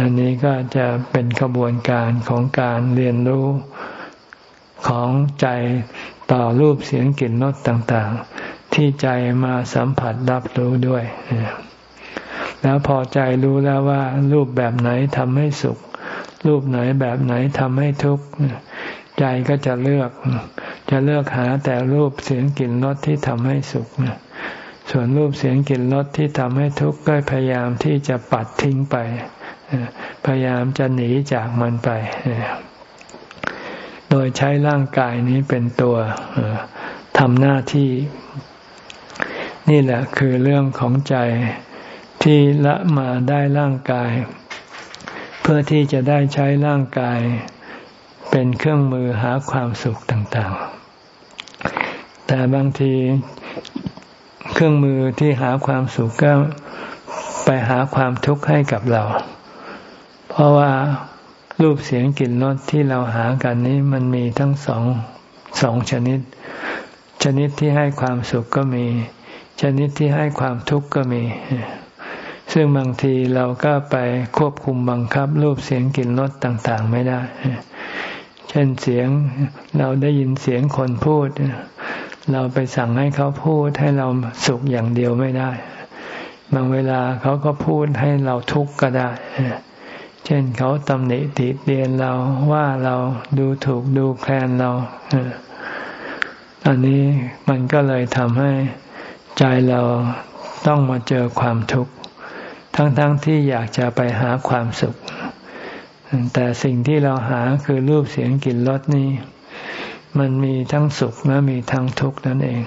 [SPEAKER 1] อันนี้ก็จะเป็นกระบวนการของการเรียนรู้ของใจต่อรูปเสียงกลิ่นรสต่างๆ ที่ใจมาสัมผัสรับรู้ด้วย แล้วพอใจรู้แล้วว่า รูปแบบไหนทำให้สุข รูปไหนแบบไหนทำให้ทุกข์ใจก็จะเลือก จะเลือกหาแต่รูปเสียงกลิ่นรสที่ทำให้สุข ส่วนรูปเสียงกลิ่นรสที่ทำให้ทุกข์ก็พยายามที่จะปัดทิ้งไป พยายามจะหนีจากมันไป โดยใช้ร่างกายนี้เป็นตัวทำหน้าที่ นี่แหละคือเรื่องของใจที่ละมาได้ร่างกาย เพื่อที่จะได้ใช้ร่างกาย เป็นเครื่องมือหาความสุขต่าง ๆ แต่บางที เครื่องมือที่หาความสุขก็ไปหาความทุกข์ให้กับเรา เพราะว่ารูปเสียงกลิ่นรสที่เราหากันนี้มันมีทั้งสองสองชนิด ชนิดที่ให้ความสุขก็มี ชนิดที่ให้ความทุกข์ก็มี ซึ่งบางทีเราก็ไปควบคุมบังคับ รูปเสียงกลิ่นรสต่างๆ ไม่ได้ เช่นเสียงเราได้ยินเสียงคนพูด เราไปสั่งให้เขาพูดให้เราสุขอย่างเดียวไม่ได้ บางเวลาเขาก็พูดให้เราทุกข์ก็ได้ เช่นเขาตำหนิติเตียนเราว่าเราดูถูกดูแคลนเราอันนี้มันก็เลยทำให้ใจเราต้องมาเจอความทุกข์ทั้งๆทที่อยากจะไปหาความสุข แต่สิ่งที่เราหาคือรูปเสียงกลิ่นรสนี้ มันมีทั้งสุขและมีทั้งทุกข์นั่นเอง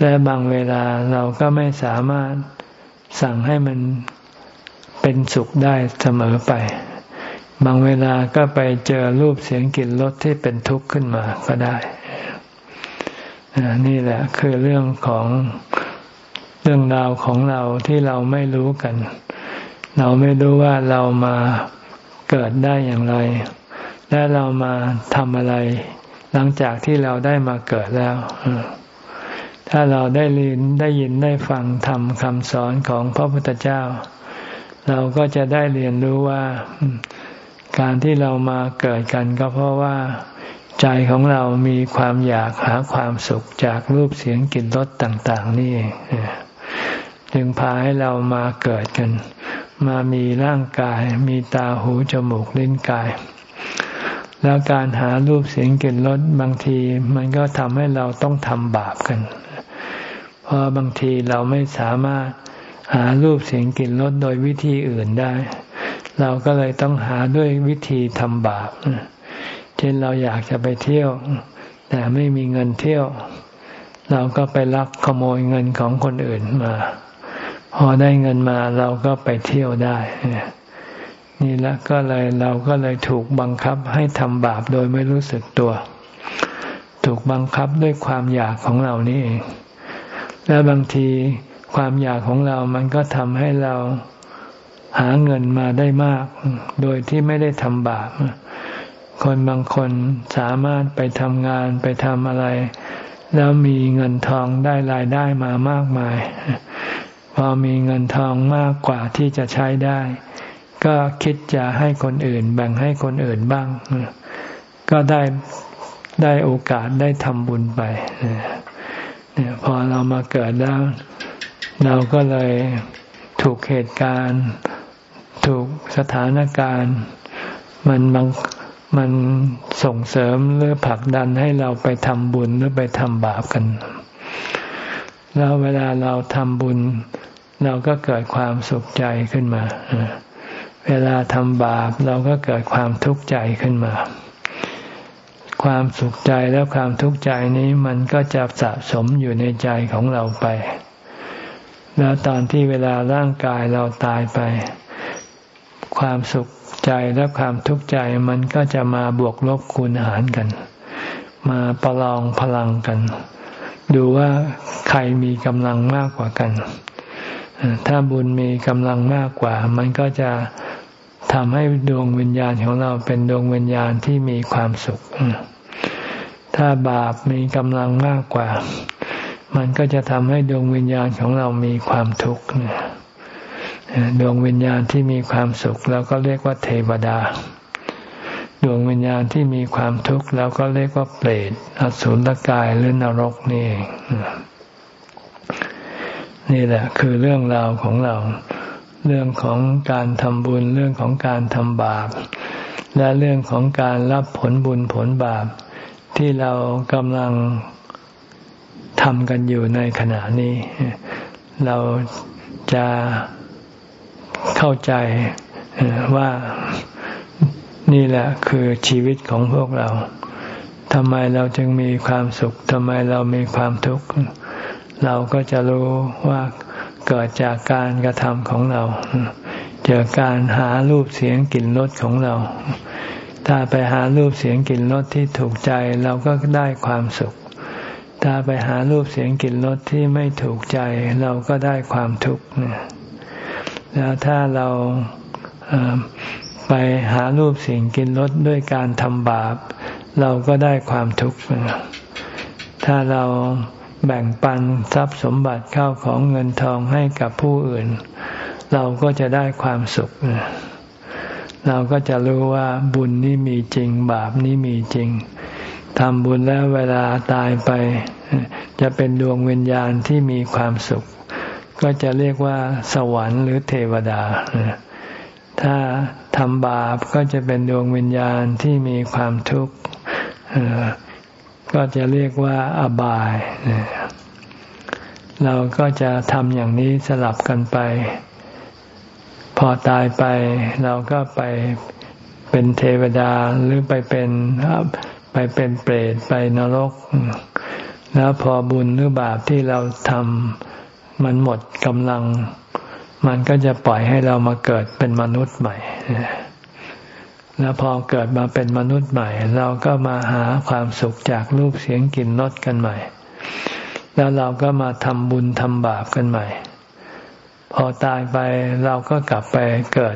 [SPEAKER 1] และบางเวลาเราก็ไม่สามารถสั่งให้มันเป็นสุขได้เสมอไป บางเวลาก็ไปเจอรูปเสียงกลิ่นรสที่เป็นทุกข์ขึ้นมาก็ได้ นี่แหละคือเรื่องของเรื่องราวของเราที่เราไม่รู้กัน เราไม่รู้ว่าเรามาเกิดได้อย่างไร และเรามาทำอะไร หลังจากที่เราได้มาเกิดแล้ว ถ้าเราได้เรียนได้ยินได้ฟังทำคำสอนของพระพุทธเจ้า เราก็จะได้เรียนรู้ว่า การที่เรามาเกิดกันก็เพราะว่า ใจของเรามีความอยากหาความสุขจากรูปเสียงกลิ่นรสต่าง ๆ นี่จึงพาให้เรามาเกิดกัน มามีร่างกาย มีตาหูจมูกลิ้นกาย แล้วการหารูปเสียงกลิ่นรสบางทีมันก็ทำให้เราต้องทำบาปกัน เพราะบางทีเราไม่สามารถหารูปเสียงกลิ่นรสโดยวิธีอื่นได้ เราก็เลยต้องหาด้วยวิธีทำบาป เช่นเราอยากจะไปเที่ยว แต่ไม่มีเงินเที่ยว เราก็ไปลักขโมยเงินของคนอื่นมา พอได้เงินมาเราก็ไปเที่ยวได้ นี่แหละก็เลยเราก็เลยถูกบังคับให้ทำบาปโดยไม่รู้สึกตัว ถูกบังคับด้วยความอยากของเรานี่เองและบางทีความอยากของเรามันก็ทำให้เราหาเงินมาได้มาก โดยที่ไม่ได้ทำบาป คนบางคนสามารถไปทำงานไปทำอะไร แล้วมีเงินทองได้รายได้มามากมาย พอมีเงินทองมากกว่าที่จะใช้ได้ ก็คิดจะให้คนอื่น แบ่งให้คนอื่นบ้าง ก็ได้ได้โอกาสได้ทำบุญไปเนี่ยพอเรามาเกิดแล้ว เราก็เลยถูกเหตุการณ์ ถูกสถานการณ์ มันบังมันส่งเสริมหรือผลักดันให้เราไปทำบุญหรือไปทำบาปกัน แล้วเวลาเราทำบุญ เราก็เกิดความสุขใจขึ้นมา เวลาทำบาปเราก็เกิดความทุกข์ใจขึ้นมา ความสุขใจและความทุกข์ใจนี้มันก็จะสะสมอยู่ในใจของเราไป แล้วตอนที่เวลาร่างกายเราตายไป ความสุขใจและความทุกข์ใจมันก็จะมาบวกลบคูณหารกัน มาประลองพลังกัน ดูว่าใครมีกำลังมากกว่ากันถ้าบุญมีกำลังมากกว่า มันก็จะ ทำให้ดวงวิญญาณของเราเป็นดวงวิญญาณที่มีความสุข ถ้าบาปมีกำลังมากกว่า มันก็จะทำให้ดวงวิญญาณของเรามีความทุกข์ดวงวิญญาณที่มีความสุขเราก็เรียกว่าเทวดา ดวงวิญญาณที่มีความทุกข์เราก็เรียกว่าเปรตอสุรกายหรือนรกนี่เองนี่แหละคือเรื่องราวของเรา เรื่องของการทำบุญเรื่องของการทำบาป และเรื่องของการรับผลบุญผลบาป ที่เรากำลังทำกันอยู่ในขณะนี้ เราจะเข้าใจว่านี่แหละคือชีวิตของพวกเราทำไมเราจึงมีความสุขทำไมเรามีความทุกข์ เราก็จะรู้ว่า เกิดจากการกระทำของเรา เจอการหารูปเสียงกลิ่นรสของเรา ถ้าไปหารูปเสียงกลิ่นรสที่ถูกใจเราก็ได้ความสุข ถ้าไปหารูปเสียงกลิ่นรสที่ไม่ถูกใจเราก็ได้ความทุกข์แล้วถ้าเราไปหารูปเสิ่งกินรสด้วยการทำบาป เราก็ได้ความทุกข์ถ้าเรา แบ่งปันทรัพย์สมบัติเข้าของเงินทองให้กับผู้อื่น เราก็จะได้ความสุข เราก็จะรู้ว่าบุญนี่มีจริง บาปนี่มีจริงทำบุญแล้วเวลาตายไป จะเป็นดวงวิญญาณที่มีความสุข ก็จะเรียกว่าสวรรค์หรือเทวดา ถ้าทำบาปก็จะเป็นดวงวิญญาณที่มีความทุกข์ ก็จะเรียกว่าอบาย เราก็จะทำอย่างนี้สลับกันไป พอตายไปเราก็ไปเป็นเทวดาหรือไปเป็นไปเป็นเปรตไปนรก แล้วพอบุญหรือบาปที่เราทำมันหมดกำลัง มันก็จะปล่อยให้เรามาเกิดเป็นมนุษย์ใหม่ แล้วพอเกิดมาเป็นมนุษย์ใหม่ เราก็มาหาความสุขจากรูปเสียงกลิ่นรสกันใหม่ แล้วเราก็มาทำบุญทำบาปกันใหม่ พอตายไปเราก็กลับไปเกิด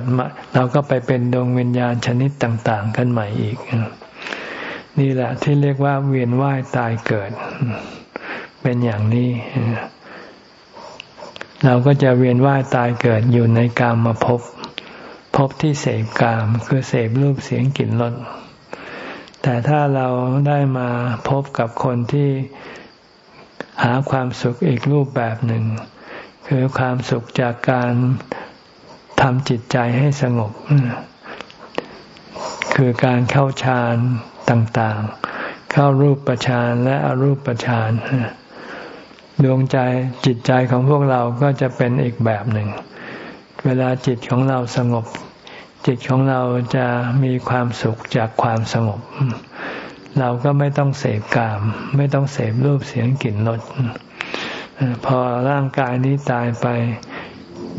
[SPEAKER 1] เราก็ไปเป็นดวงวิญญาณชนิดต่าง ๆ กันใหม่อีก นี่แหละที่เรียกว่าเวียนว่ายตายเกิด เป็นอย่างนี้เราก็จะเวียนว่ายตายเกิดอยู่ในกามมาพบ พบที่เสพกามคือเสพรูปเสียงกลิ่นรสแต่ถ้าเราได้มาพบกับคนที่หาความสุขอีกรูปแบบหนึ่ง คือความสุขจากการทำจิตใจให้สงบ คือการเข้าฌานต่างๆ เข้ารูปประฌานและอรูปประฌานดวงใจจิตใจของพวกเราก็จะเป็นอีกแบบหนึ่ง เวลาจิตของเราสงบ จิตของเราจะมีความสุขจากความสงบ เราก็ไม่ต้องเสพกาม ไม่ต้องเสพรูปเสียงกลิ่นรสพอร่างกายนี้ตายไป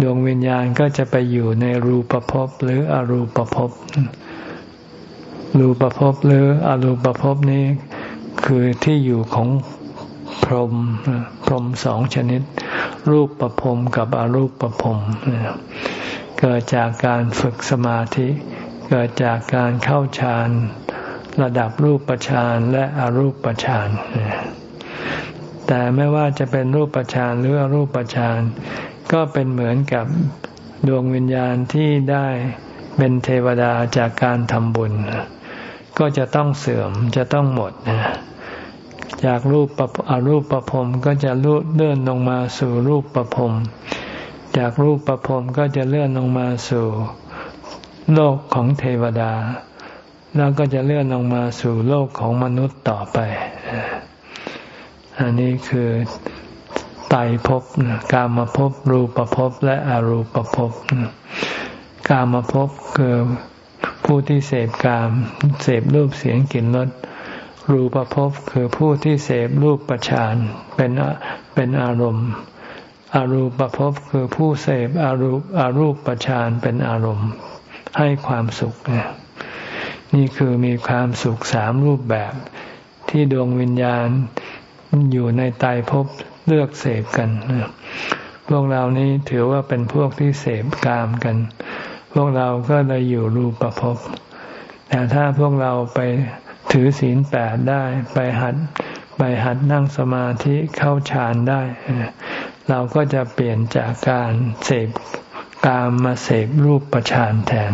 [SPEAKER 1] ดวงวิญญาณก็จะไปอยู่ในรูปภพหรืออรูปภพรูปภพหรืออรูปภพนี้คือที่อยู่ของพรหมพรหมสองชนิด รูปประพรมกับอรูปประพรมเกิดจากการฝึกสมาธิ เกิดจากการเข้าฌานระดับรูปฌานและอรูปฌานแต่ไม่ว่าจะเป็นรูปฌานหรืออรูปฌานก็เป็นเหมือนกับดวงวิญญาณที่ได้เป็นเทวดาจากการทำบุญ ก็จะต้องเสื่อมจะต้องหมดนะ จากรูปอรูปประพรมก็จะเลื่อนลงมาสู่รูปประพรมจากรูปประพรมก็จะเลื่อนลงมาสู่ โลกของเทวดา แล้วก็จะเลื่อนลงมาสู่โลกของมนุษย์ต่อไป อันนี้คือไตภพกามภพรูปภพและอรูปภพกามภพคือผู้ที่เสพกาม เสพรูปเสียงกลิ่นรส รูปภพคือผู้ที่เสพรูปประชานเป็นเป็นอารมณ์ อารูปภพคือผู้เสพอารูปอารูปประชานเป็นอารมณ์ ให้ความสุขเนี่ยนี่คือมีความสุขสามรูปแบบที่ดวงวิญญาณอยู่ในตายภพเลือกเสพกัน พวกเรานี้ถือว่าเป็นพวกที่เสพกามกัน พวกเราก็เลยอยู่รูปภพแต่ถ้าพวกเราไป ถือศีลแปดได้ไปหัดไปหัดนั่งสมาธิเข้าฌานได้ เราก็จะเปลี่ยนจากการเสพกามมาเสพรูปประชานแทน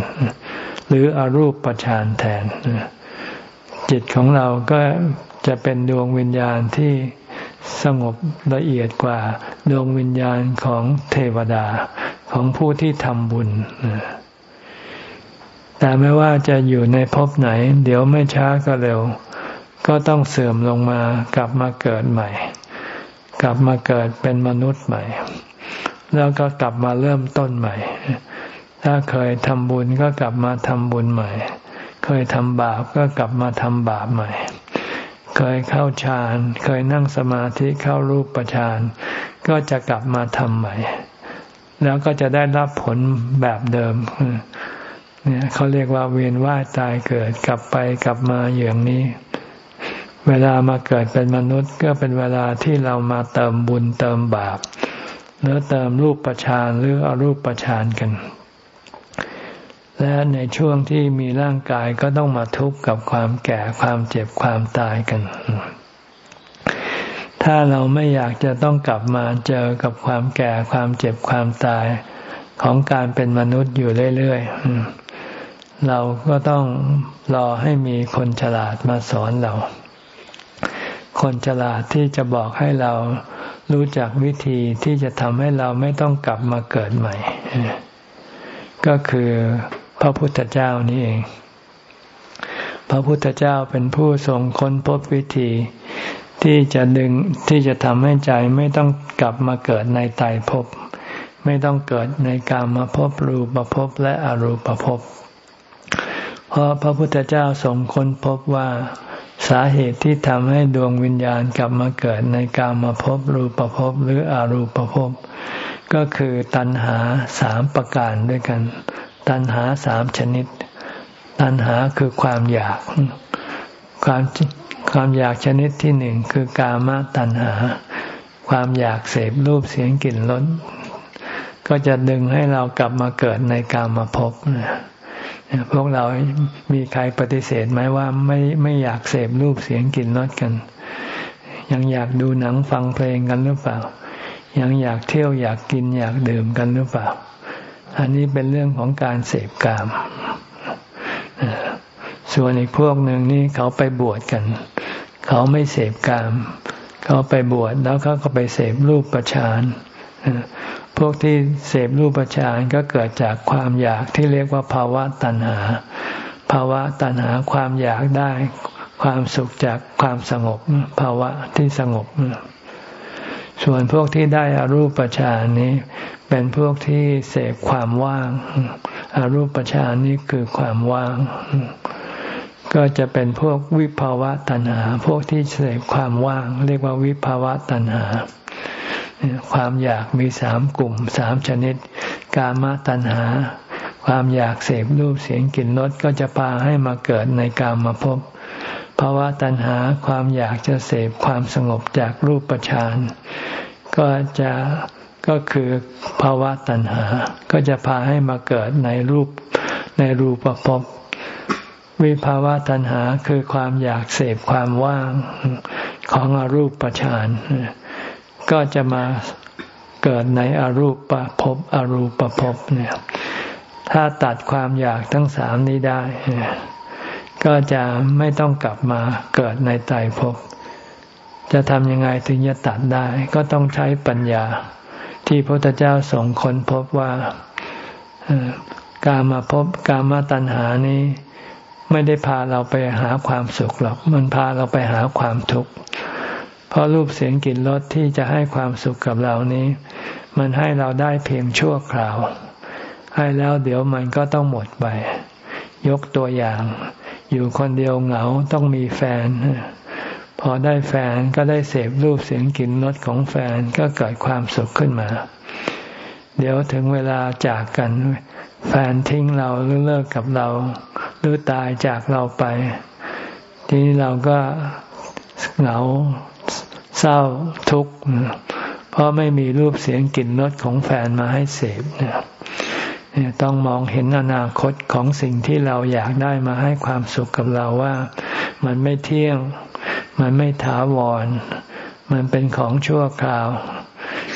[SPEAKER 1] หรืออรูปประชานแทน จิตของเราก็จะเป็นดวงวิญญาณที่สงบละเอียดกว่าดวงวิญญาณของเทวดาของผู้ที่ทำบุญ แต่ไม่ว่าจะอยู่ในภพไหน เดี๋ยวไม่ช้าก็เร็ว ก็ต้องเสื่อมลงมากลับมาเกิดใหม่ กลับมาเกิดเป็นมนุษย์ใหม่ แล้วก็กลับมาเริ่มต้นใหม่ ถ้าเคยทำบุญก็กลับมาทำบุญใหม่ เคยทำบาปก็กลับมาทำบาปใหม่ เคยเข้าฌาน เคยนั่งสมาธิเข้ารูปฌาน ก็จะกลับมาทำใหม่ แล้วก็จะได้รับผลแบบเดิม เนี่ยเขาเรียกว่าเวียนว่ายตายเกิดกลับไปกลับมาอย่างนี้ เวลามาเกิดเป็นมนุษย์ ก็เป็นเวลาที่เรามาเติมบุญเติมบาปหรือเติมรูปประชานหรืออรูปประชานกัน และในช่วงที่มีร่างกายก็ต้องมาทุกข์กับความแก่ความเจ็บความตายกัน ถ้าเราไม่อยากจะต้องกลับมาเจอกับความแก่ความเจ็บความตายของการเป็นมนุษย์อยู่เรื่อยๆ เราก็ต้องรอให้มีคนฉลาดมาสอนเรา คนฉลาดที่จะบอกให้เรารู้จักวิธีที่จะทำให้เราไม่ต้องกลับมาเกิดใหม่ ก็คือพระพุทธเจ้านี่เอง พระพุทธเจ้าเป็นผู้ทรงค้นพบวิธีที่จะดึงที่จะทำให้ใจไม่ต้องกลับมาเกิดในตายภพไม่ต้องเกิดในกามาภพรูปภพและอรูปภพ เพราะพระพุทธเจ้าทรงค้นพบว่าสาเหตุที่ทำให้ดวงวิญญาณกลับมาเกิดในกามาภพรูปภพหรืออรูปภพ ก็คือตัณหาสามประการด้วยกัน ตัณหาสามชนิด ตัณหาคือความอยาก ความความอยากชนิดที่หนึ่งคือกามตัณหา ความอยากเสพรูปเสียงกลิ่นรสก็จะดึงให้เรากลับมาเกิดในกามาพบ พวกเรามีใครปฏิเสธไหมว่าไม่ไม่อยากเสพรูปเสียงกลิ่นรสกัน ยังอยากดูหนังฟังเพลงกันหรือเปล่า ยังอยากเที่ยวอยากกินอยากดื่มกันหรือเปล่า อันนี้เป็นเรื่องของการเสพกาม ส่วนอีกพวกหนึ่งนี่เขาไปบวชกัน เขาไม่เสพกาม เขาไปบวชแล้วเขาก็ไปเสพรูปประชาน พวกที่เสพรูปฌานก็เกิดจากความอยากที่เรียกว่าภาวะตัณหา ภาวะตัณหาความอยากได้ ความสุขจากความสงบ ภาวะที่สงบ ส่วนพวกที่ได้อารูปฌานนี้ เป็นพวกที่เสพความว่างอารูปฌานนี้คือความว่าง ก็จะเป็นพวกวิภาวะตัณหา พวกที่เสพความว่าง เรียกว่าวิภาวะตัณหา ความอยากมีสามกลุ่มสามชนิด กามตัณหา ความอยากเสพรูปเสียงกลิ่นรสก็จะพาให้มาเกิดในกามมาพบภาวะตัณหาความอยากจะเสพความสงบจากรูปประชานก็จะก็คือภาวะตัณหา ก็จะพาให้มาเกิดในรูปในรูปภพวิภาวะตัณหาคือความอยากเสพความว่างของอรูปประชาน ก็จะมาเกิดในอรูปภพอรูปภพเนี่ย ถ้าตัดความอยากทั้งสามนี้ได้ ก็จะไม่ต้องกลับมาเกิดในไตรภพ จะทำยังไงถึงจะตัดได้ ก็ต้องใช้ปัญญา ที่พระพุทธเจ้าส่งคนพบว่าการมาพบการมาตัณหานี้ ไม่ได้พาเราไปหาความสุขหรอก มันพาเราไปหาความทุกข์ พราะรูปเสียงกลิ่นรสที่จะให้ความสุขกับเรานี้ มันให้เราได้เพียงชั่วคราว ให้แล้วเดี๋ยวมันก็ต้องหมดไป ยกตัวอย่าง อยู่คนเดียวเหงาต้องมีแฟน พอได้แฟนก็ได้เสพรูปเสียงกลิ่นรสของแฟนก็เกิดความสุขขึ้นมา เดี๋ยวถึงเวลาจากกัน แฟนทิ้งเราหรือเลิกกับเราหรือตายจากเราไป ทีนี้เราก็เหงา เศร้าทุกข์เพราะไม่มีรูปเสียงกลิ่นรสของแฟนมาให้เสพเนี่ยต้องมองเห็นอนาคตของสิ่งที่เราอยากได้มาให้ความสุขกับเราว่า มันไม่เที่ยง มันไม่ถาวร มันเป็นของชั่วคราว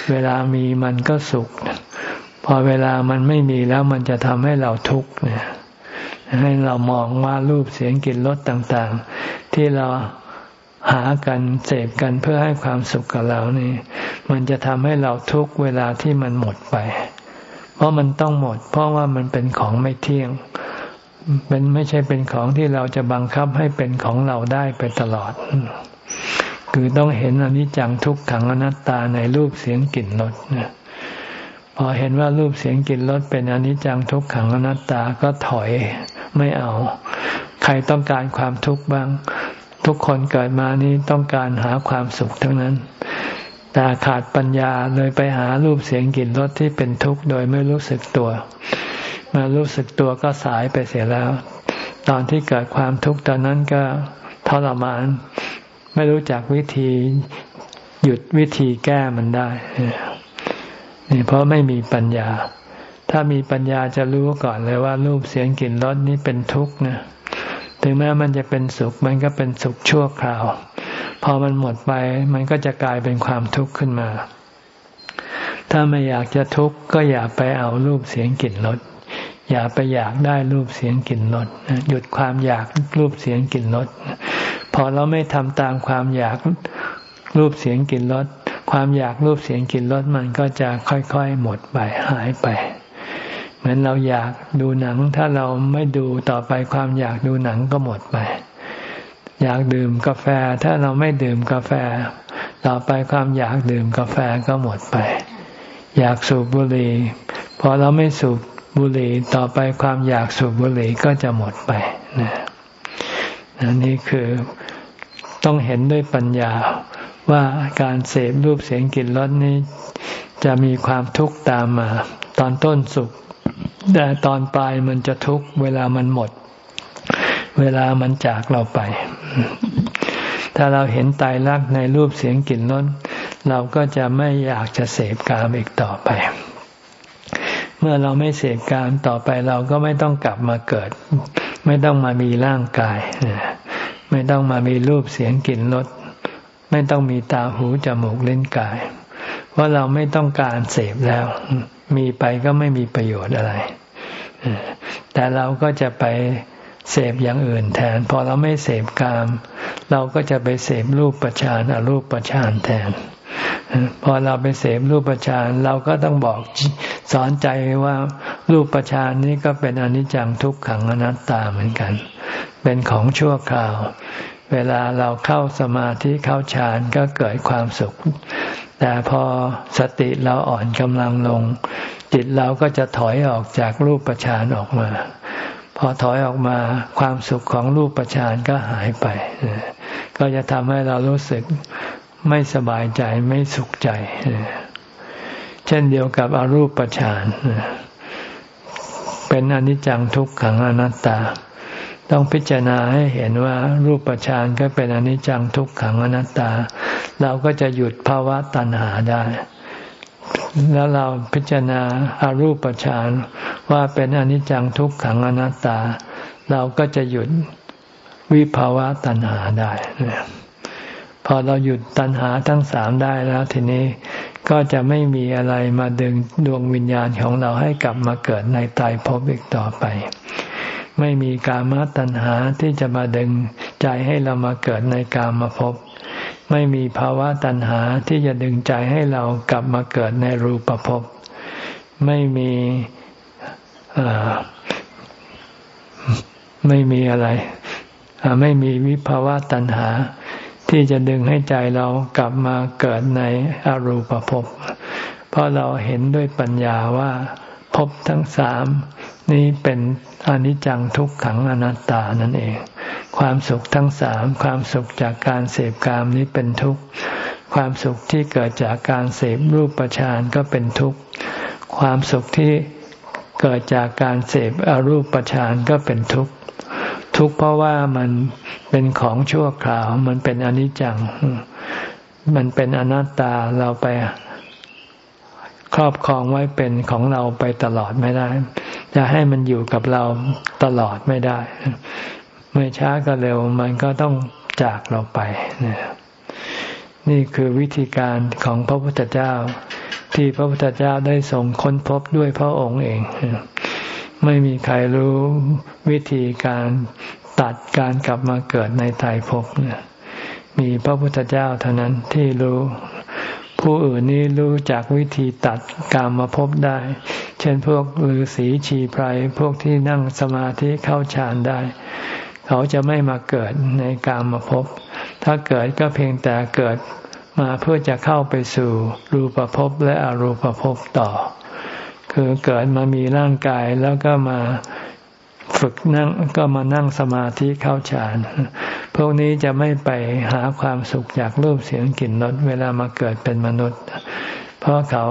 [SPEAKER 1] เวลามีมันก็สุข พอเวลามันไม่มีแล้วมันจะทำให้เราทุกข์เนี่ยให้เรามองว่ารูปเสียงกลิ่นรสต่างๆ ที่เรา หากันเสพกันเพื่อให้ความสุขกับเรานี่ มันจะทำให้เราทุกเวลาที่มันหมดไป เพราะมันต้องหมด เพราะว่ามันเป็นของไม่เที่ยงเป็นไม่ใช่เป็นของที่เราจะบังคับให้เป็นของเราได้ไปตลอด คือต้องเห็นอนิจจังทุกขังอนัตตาในรูปเสียงกลิ่นรสนะพอเห็นว่ารูปเสียงกลิ่นรสเป็นอนิจจังทุกขังอนัตตาก็ถอยไม่เอา ใครต้องการความทุกข์บ้าง ทุกคนเกิดมานี้ต้องการหาความสุขทั้งนั้น แต่ขาดปัญญาเลยไปหารูปเสียงกลิ่นรสที่เป็นทุกข์โดยไม่รู้สึกตัว มารู้สึกตัวก็สายไปเสียแล้ว ตอนที่เกิดความทุกข์ตอนนั้นก็ทรมาน ไม่รู้จักวิธีหยุดวิธีแก้มันได้นี่เพราะไม่มีปัญญา ถ้ามีปัญญาจะรู้ก่อนเลยว่ารูปเสียงกลิ่นรสนี้เป็นทุกข์นะ ถึงแม้มันจะเป็นสุข มันก็เป็นสุขชั่วคราว พอมันหมดไป มันก็จะกลายเป็นความทุกข์ขึ้นมา ถ้าไม่อยากจะทุกข์ก็อย่าไปเอารูปเสียงกลิ่นรสอย่าไปอยากได้รูปเสียงกลิ่นรสหยุดความอยากรูปเสียงกลิ่นรสพอเราไม่ทำตามความอยากรูปเสียงกลิ่นรสความอยากรูปเสียงกลิ่นรสมันก็จะค่อยๆหมดไปหายไป เหมือนเราอยากดูหนัง ถ้าเราไม่ดูต่อไปความอยากดูหนังก็หมดไป อยากดื่มกาแฟ ถ้าเราไม่ดื่มกาแฟ ต่อไปความอยากดื่มกาแฟก็หมดไป อยากสูบบุหรี่พอเราไม่สูบบุหรี่ต่อไปความอยากสูบบุหรี่ก็จะหมดไปนะนี่คือต้องเห็นด้วยปัญญาว่าการเสพรูปเสียงกลิ่นรสนี้ จะมีความทุกข์ตามมา ตอนต้นสุข แต่ตอนปลายมันจะทุกข์เวลามันหมด เวลามันจากเราไป ถ้าเราเห็นตายรักในรูปเสียงกลิ่นรสเราก็จะไม่อยากจะเสพกามอีกต่อไป เมื่อเราไม่เสพกามต่อไปเราก็ไม่ต้องกลับมาเกิด ไม่ต้องมามีร่างกาย ไม่ต้องมามีรูปเสียงกลิ่นรสไม่ต้องมีตาหูจมูกเล่นกาย เพราะเราไม่ต้องการเสพแล้ว มีไปก็ไม่มีประโยชน์อะไร แต่เราก็จะไปเสพอย่างอื่นแทน พอเราไม่เสพกาม เราก็จะไปเสพรูปประชานอรูปประชานแทน พอเราไปเสพรูปประชานเราก็ต้องบอกสอนใจว่ารูปประชานนี้ก็เป็นอนิจจังทุกขังอนัตตาเหมือนกัน เป็นของชั่วคราว เวลาเราเข้าสมาธิเข้าฌานก็เกิดความสุข แต่พอสติเราอ่อนกำลังลง จิตเราก็จะถอยออกจากรูปประชานออกมา พอถอยออกมาความสุขของรูปประชานก็หายไป ก็จะทำให้เรารู้สึกไม่สบายใจไม่สุขใจ เช่นเดียวกับอรูปฌานเป็นอนิจจังทุกขังอนัตตา ต้องพิจารณาให้เห็นว่ารูปฌานก็เป็นอนิจจังทุกขังอนัตตา เราก็จะหยุดภาวะตัณหาได้ แล้วเราพิจารณาอารูปฌานว่าเป็นอนิจจังทุกขังอนัตตา เราก็จะหยุดวิภาวะตัณหาได้ พอเราหยุดตัณหาทั้งสามได้แล้ว ทีนี้ก็จะไม่มีอะไรมาดึงดวงวิญญาณของเราให้กลับมาเกิดในตายภพอีกต่อไป ไม่มีกามตัณหาที่จะมาดึงใจให้เรามาเกิดในกามภพ ไม่มีภาวะตัณหาที่จะดึงใจให้เรากลับมาเกิดในรูปภพไม่มีไม่มีอะไรไม่มีวิภาวะตัณหา ที่จะดึงให้ใจเรากลับมาเกิดในอรูปภพเพราะเราเห็นด้วยปัญญาว่าภพทั้งสามนี้เป็น อนิจจังทุกขังอนัตตานั่นเอง ความสุขทั้งสามความสุขจากการเสพกามนี้เป็นทุกข์ ความสุขที่เกิดจากการเสพรูปประชานก็เป็นทุกข์ ความสุขที่เกิดจากการเสพอรูปประชานก็เป็นทุกข์ ทุกข์เพราะว่ามันเป็นของชั่วคราวมันเป็นอนิจจัง มันเป็นอนัตตาเราไปครอบครองไว้เป็นของเราไปตลอดไม่ได้ จะให้มันอยู่กับเราตลอดไม่ได้ ไม่ช้าก็เร็วมันก็ต้องจากเราไปนี่คือวิธีการของพระพุทธเจ้า ที่พระพุทธเจ้าได้ส่งค้นพบด้วยพระองค์เอง ไม่มีใครรู้วิธีการตัดการกลับมาเกิดในไตายภพเนี่ยมีพระพุทธเจ้าเท่านั้นที่รู้ ผู้อื่นนี้รู้จากวิธีตัดกามมาพบได้ เช่นพวกฤาษีชีไพรพวกที่นั่งสมาธิเข้าฌานได้ เขาจะไม่มาเกิดในกามมาพบ ถ้าเกิดก็เพียงแต่เกิดมาเพื่อจะเข้าไปสู่รูปภพและอรูปภพต่อ คือเกิดมามีร่างกายแล้วก็มา ฝึกนั่งก็มานั่งสมาธิเข้าฌาน พวกนี้จะไม่ไปหาความสุขจากรูปเสียงกลิ่นรสเวลามาเกิดเป็นมนุษย์ เพราะเขา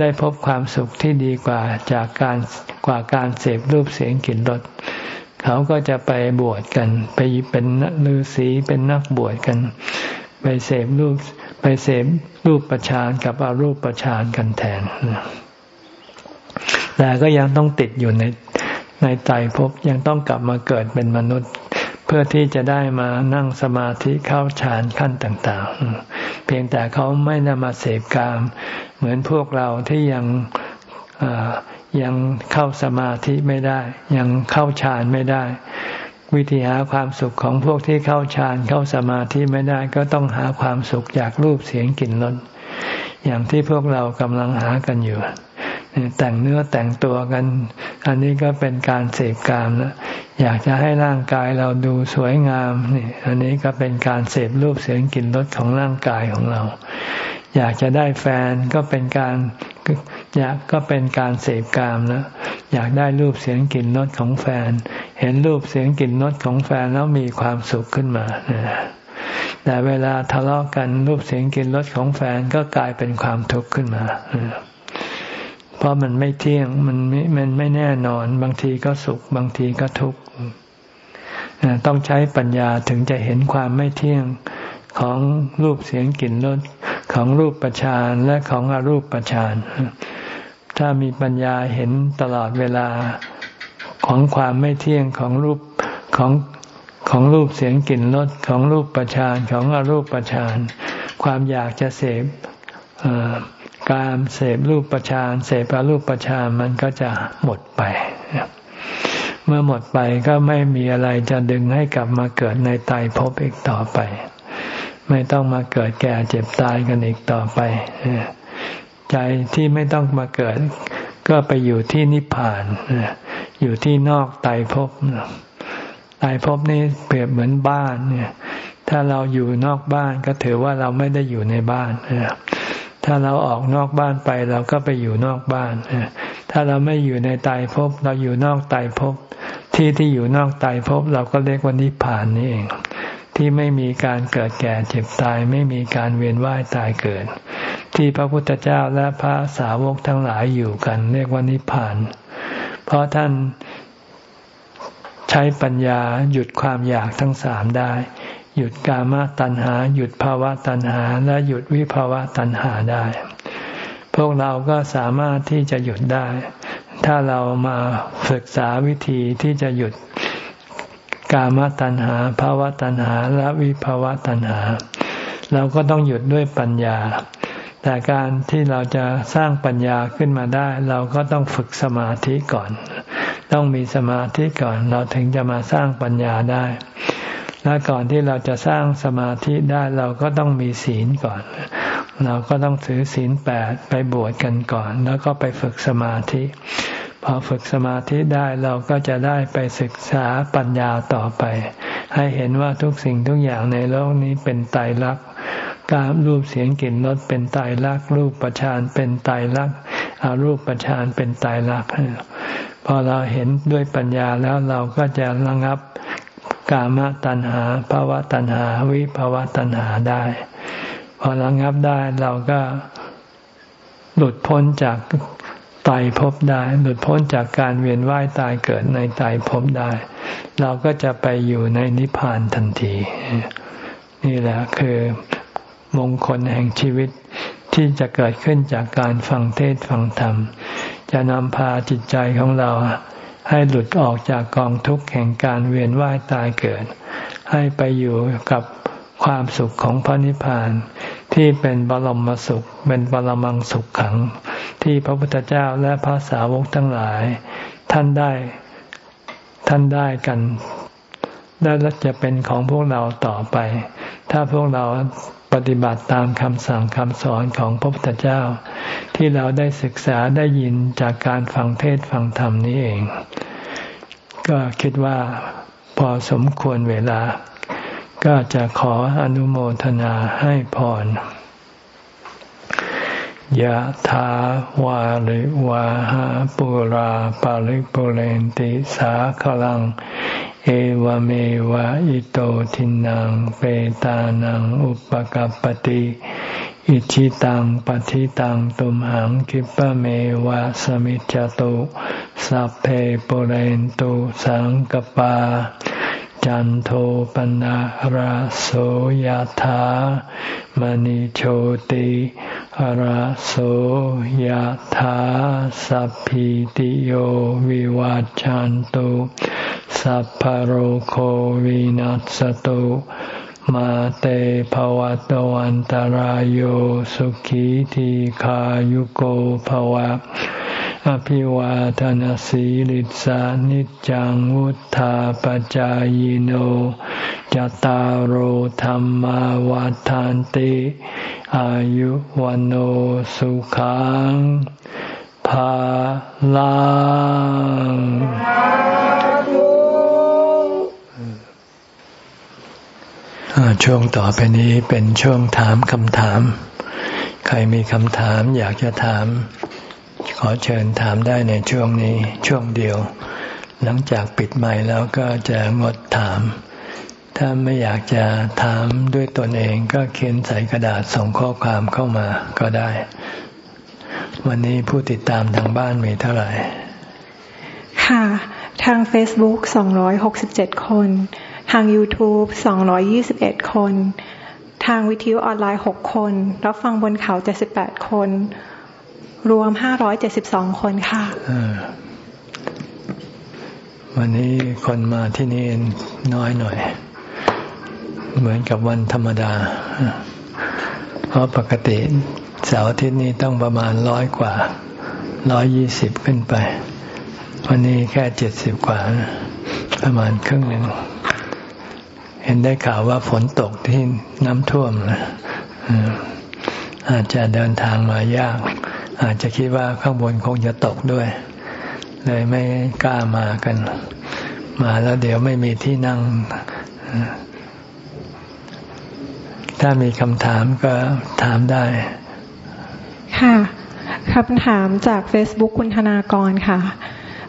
[SPEAKER 1] ได้พบความสุขที่ดีกว่าจากการกว่าการเสพรูปเสียงกลิ่นรสเขาก็จะไปบวชกัน ไปเป็นฤาษีเป็นนักบวชกัน ไปเสพรูปไปเสพรูปประชานกับอารูปประชานกันแทนแต่ก็ยังต้องติดอยู่ใน ในไตภพยังต้องกลับมาเกิดเป็นมนุษย์ เพื่อที่จะได้มานั่งสมาธิเข้าฌานขั้นต่างๆ เพียงแต่เขาไม่นำมาเสพกาม เหมือนพวกเราที่ยังยังเข้าสมาธิไม่ได้ ยังเข้าฌานไม่ได้ วิธีหาความสุขของพวกที่เข้าฌานเข้าสมาธิไม่ได้ ก็ต้องหาความสุขจากรูปเสียงกลิ่นรสอย่างที่พวกเรากำลังหากันอยู่ แต่งเนื้อแต่งตัวกัน อันนี้ก็เป็นการเสพกามนะอยากจะให้ร่างกายเราดูสวยงามนี่อันนี้ก็เป็นการเสพรูปเสียงกลิ่นรสของร่างกายของเรา อยากจะได้แฟนก็เป็นการอยากก็เป็นการเสพกามนะอยากได้รูปเสียงกลิ่นรสของแฟน เห็นรูปเสียงกลิ่นรสของแฟนแล้วมีความสุขขึ้นมาแต่เวลาทะเลาะกันรูปเสียงกลิ่นรสของแฟนก็กลายเป็นความทุกข์ขึ้นมา เพราะมันไม่เที่ยงมันม่มันไม่แน่นอน บางทีก็สุข บางทีก็ทุกข์ต้องใช้ปัญญาถึงจะเห็นความไม่เที่ยงของรูปเสียงกลิ่นรสของรูปประชานและของอรูปประชานถ้ามีปัญญาเห็นตลอดเวลาของความไม่เที่ยงของรูปของของรูปเสียงกลิ่นรสของรูปประชานของอรูปประชานความอยากจะเสพ การเสพรูปประชานเสพอรูปประชานมันก็จะหมดไป เมื่อหมดไปก็ไม่มีอะไรจะดึงให้กลับมาเกิดในตายภพอีกต่อไป ไม่ต้องมาเกิดแก่เจ็บตายกันอีกต่อไป ใจที่ไม่ต้องมาเกิด ก็ไปอยู่ที่นิพพาน อยู่ที่นอกตายภพตายภพนี่เปรียบเหมือนบ้านเนี่ยถ้าเราอยู่นอกบ้านก็ถือว่าเราไม่ได้อยู่ในบ้าน ถ้าเราออกนอกบ้านไปเราก็ไปอยู่นอกบ้าน ถ้าเราไม่อยู่ในตายภพเราอยู่นอกตายภพที่ที่อยู่นอกตายภพเราก็เรียกว่านิพพานนี่เอง ที่ไม่มีการเกิดแก่เจ็บตายไม่มีการเวียนว่ายตายเกิด ที่พระพุทธเจ้าและพระสาวกทั้งหลายอยู่กัน เรียกว่านิพพาน เพราะท่านใช้ปัญญาหยุดความอยากทั้งสามได้ หยุดกามตัณหา หยุดภาวะตัณหา และหยุดวิภาวะตัณหาได้ พวกเราก็สามารถที่จะหยุดได้ ถ้าเรามาศึกษาวิธีที่จะหยุดกามตัณหาภาวะตัณหา และวิภาวะตัณหา เราก็ต้องหยุดด้วยปัญญา แต่การที่เราจะสร้างปัญญาขึ้นมาได้ เราก็ต้องฝึกสมาธิก่อน ต้องมีสมาธิก่อน เราถึงจะมาสร้างปัญญาได้ และก่อนที่เราจะสร้างสมาธิได้เราก็ต้องมีศีลก่อน เราก็ต้องถือศีลแปดไปบวชกันก่อน แล้วก็ไปฝึกสมาธิ พอฝึกสมาธิได้เราก็จะได้ไปศึกษาปัญญาต่อไป ให้เห็นว่าทุกสิ่งทุกอย่างในโลกนี้เป็นไตรลักษณ์การรูปเสียงกลิ่นรสเป็นไตรลักษณ์รูปประชานเป็นไตรลักษณ์อารูปประชานเป็นไตรลักษณ์พอเราเห็นด้วยปัญญาแล้วเราก็จะระงับ กามตัณหาภาวะตัณหา วิภาวะตัณหาได้ พอระงับได้เราก็หลุดพ้นจากตายภพได้ หลุดพ้นจากการเวียนว่ายตายเกิดในตายภพได้ เราก็จะไปอยู่ในนิพพานทันที นี่แหละคือมงคลแห่งชีวิตที่จะเกิดขึ้นจากการฟังเทศฟังธรรม จะนำพาจิตใจของเรา ให้หลุดออกจากกองทุกข์แห่งการเวียนว่ายตายเกิด ให้ไปอยู่กับความสุขของพระนิพพาน ที่เป็นบรมสุข เป็นบรมังสุขขัง ที่พระพุทธเจ้าและพระสาวกทั้งหลาย ท่านได้ท่านได้กันได้และจะเป็นของพวกเราต่อไป ถ้าพวกเรา ปฏิบัติตามคำสั่งคำสอนของพระพุทธเจ้า ที่เราได้ศึกษาได้ยินจากการฟังเทศฟังธรรมนี้เอง ก็คิดว่าพอสมควรเวลา ก็จะขออนุโมทนาให้พรยะถาวาริวาหาปุราปาริปุเรนติสาขลัง เอวเมวะอิโตทินังเปตานังอุปกัรปติอิชิตังปฏิตังตุมหังคิปะเมวะสมิจจตุสัพเพปเรนตุสังกปา จันโทปนะราโสยธามณิโชติราโสยธาสัพพิติโยวิวาจันตุสัพพโรโควินัสตุมาเตภวัตวันตารโยสุขีทีขายุโกภวะ อภิวาทนสีลิสานิจังวุธาปจายโนจตารโหธรรมวาทานติ อายุวันโอสุขังภาลังช่วงต่อไปนี้เป็นช่วงถามคำถาม ใครมีคำถามอยากจะถาม ขอเชิญถามได้ในช่วงนี้ช่วงเดียว หลังจากปิดใหม่แล้วก็จะงดถาม ถ้าไม่อยากจะถามด้วยตนเองก็เขียนใส่กระดาษส่งข้อความเข้ามาก็ได้ วันนี้ผู้ติดตามทางบ้านมีเท่าไหร่
[SPEAKER 2] ค่ะ ทาง Facebook 267 คน ทาง YouTube 221 คน ทางวิทยุออนไลน์ 6 คน รับฟังบนเขา78 คน รวม572คนค่ะ
[SPEAKER 1] วันนี้คนมาที่นี่น้อยหน่อย เหมือนกับวันธรรมดา เพราะปกติเสาร์อาทิตย์นี้ต้องประมาณร้อยกว่าร้อยยี่สิบขึ้นไป วันนี้แค่เจ็ดสิบกว่า ประมาณครึ่งหนึ่ง เห็นได้ข่าวว่าฝนตกที่น้ำท่วมนะอาจจะเดินทางมายาก อาจจะคิดว่าข้างบนคงจะตกด้วย เลยไม่กล้ามากัน มาแล้วเดี๋ยวไม่มีที่นั่ง ถ้ามีคำถามก็ถามได้
[SPEAKER 2] ค่ะคำถามจาก Facebook คุณธนากรค่ะ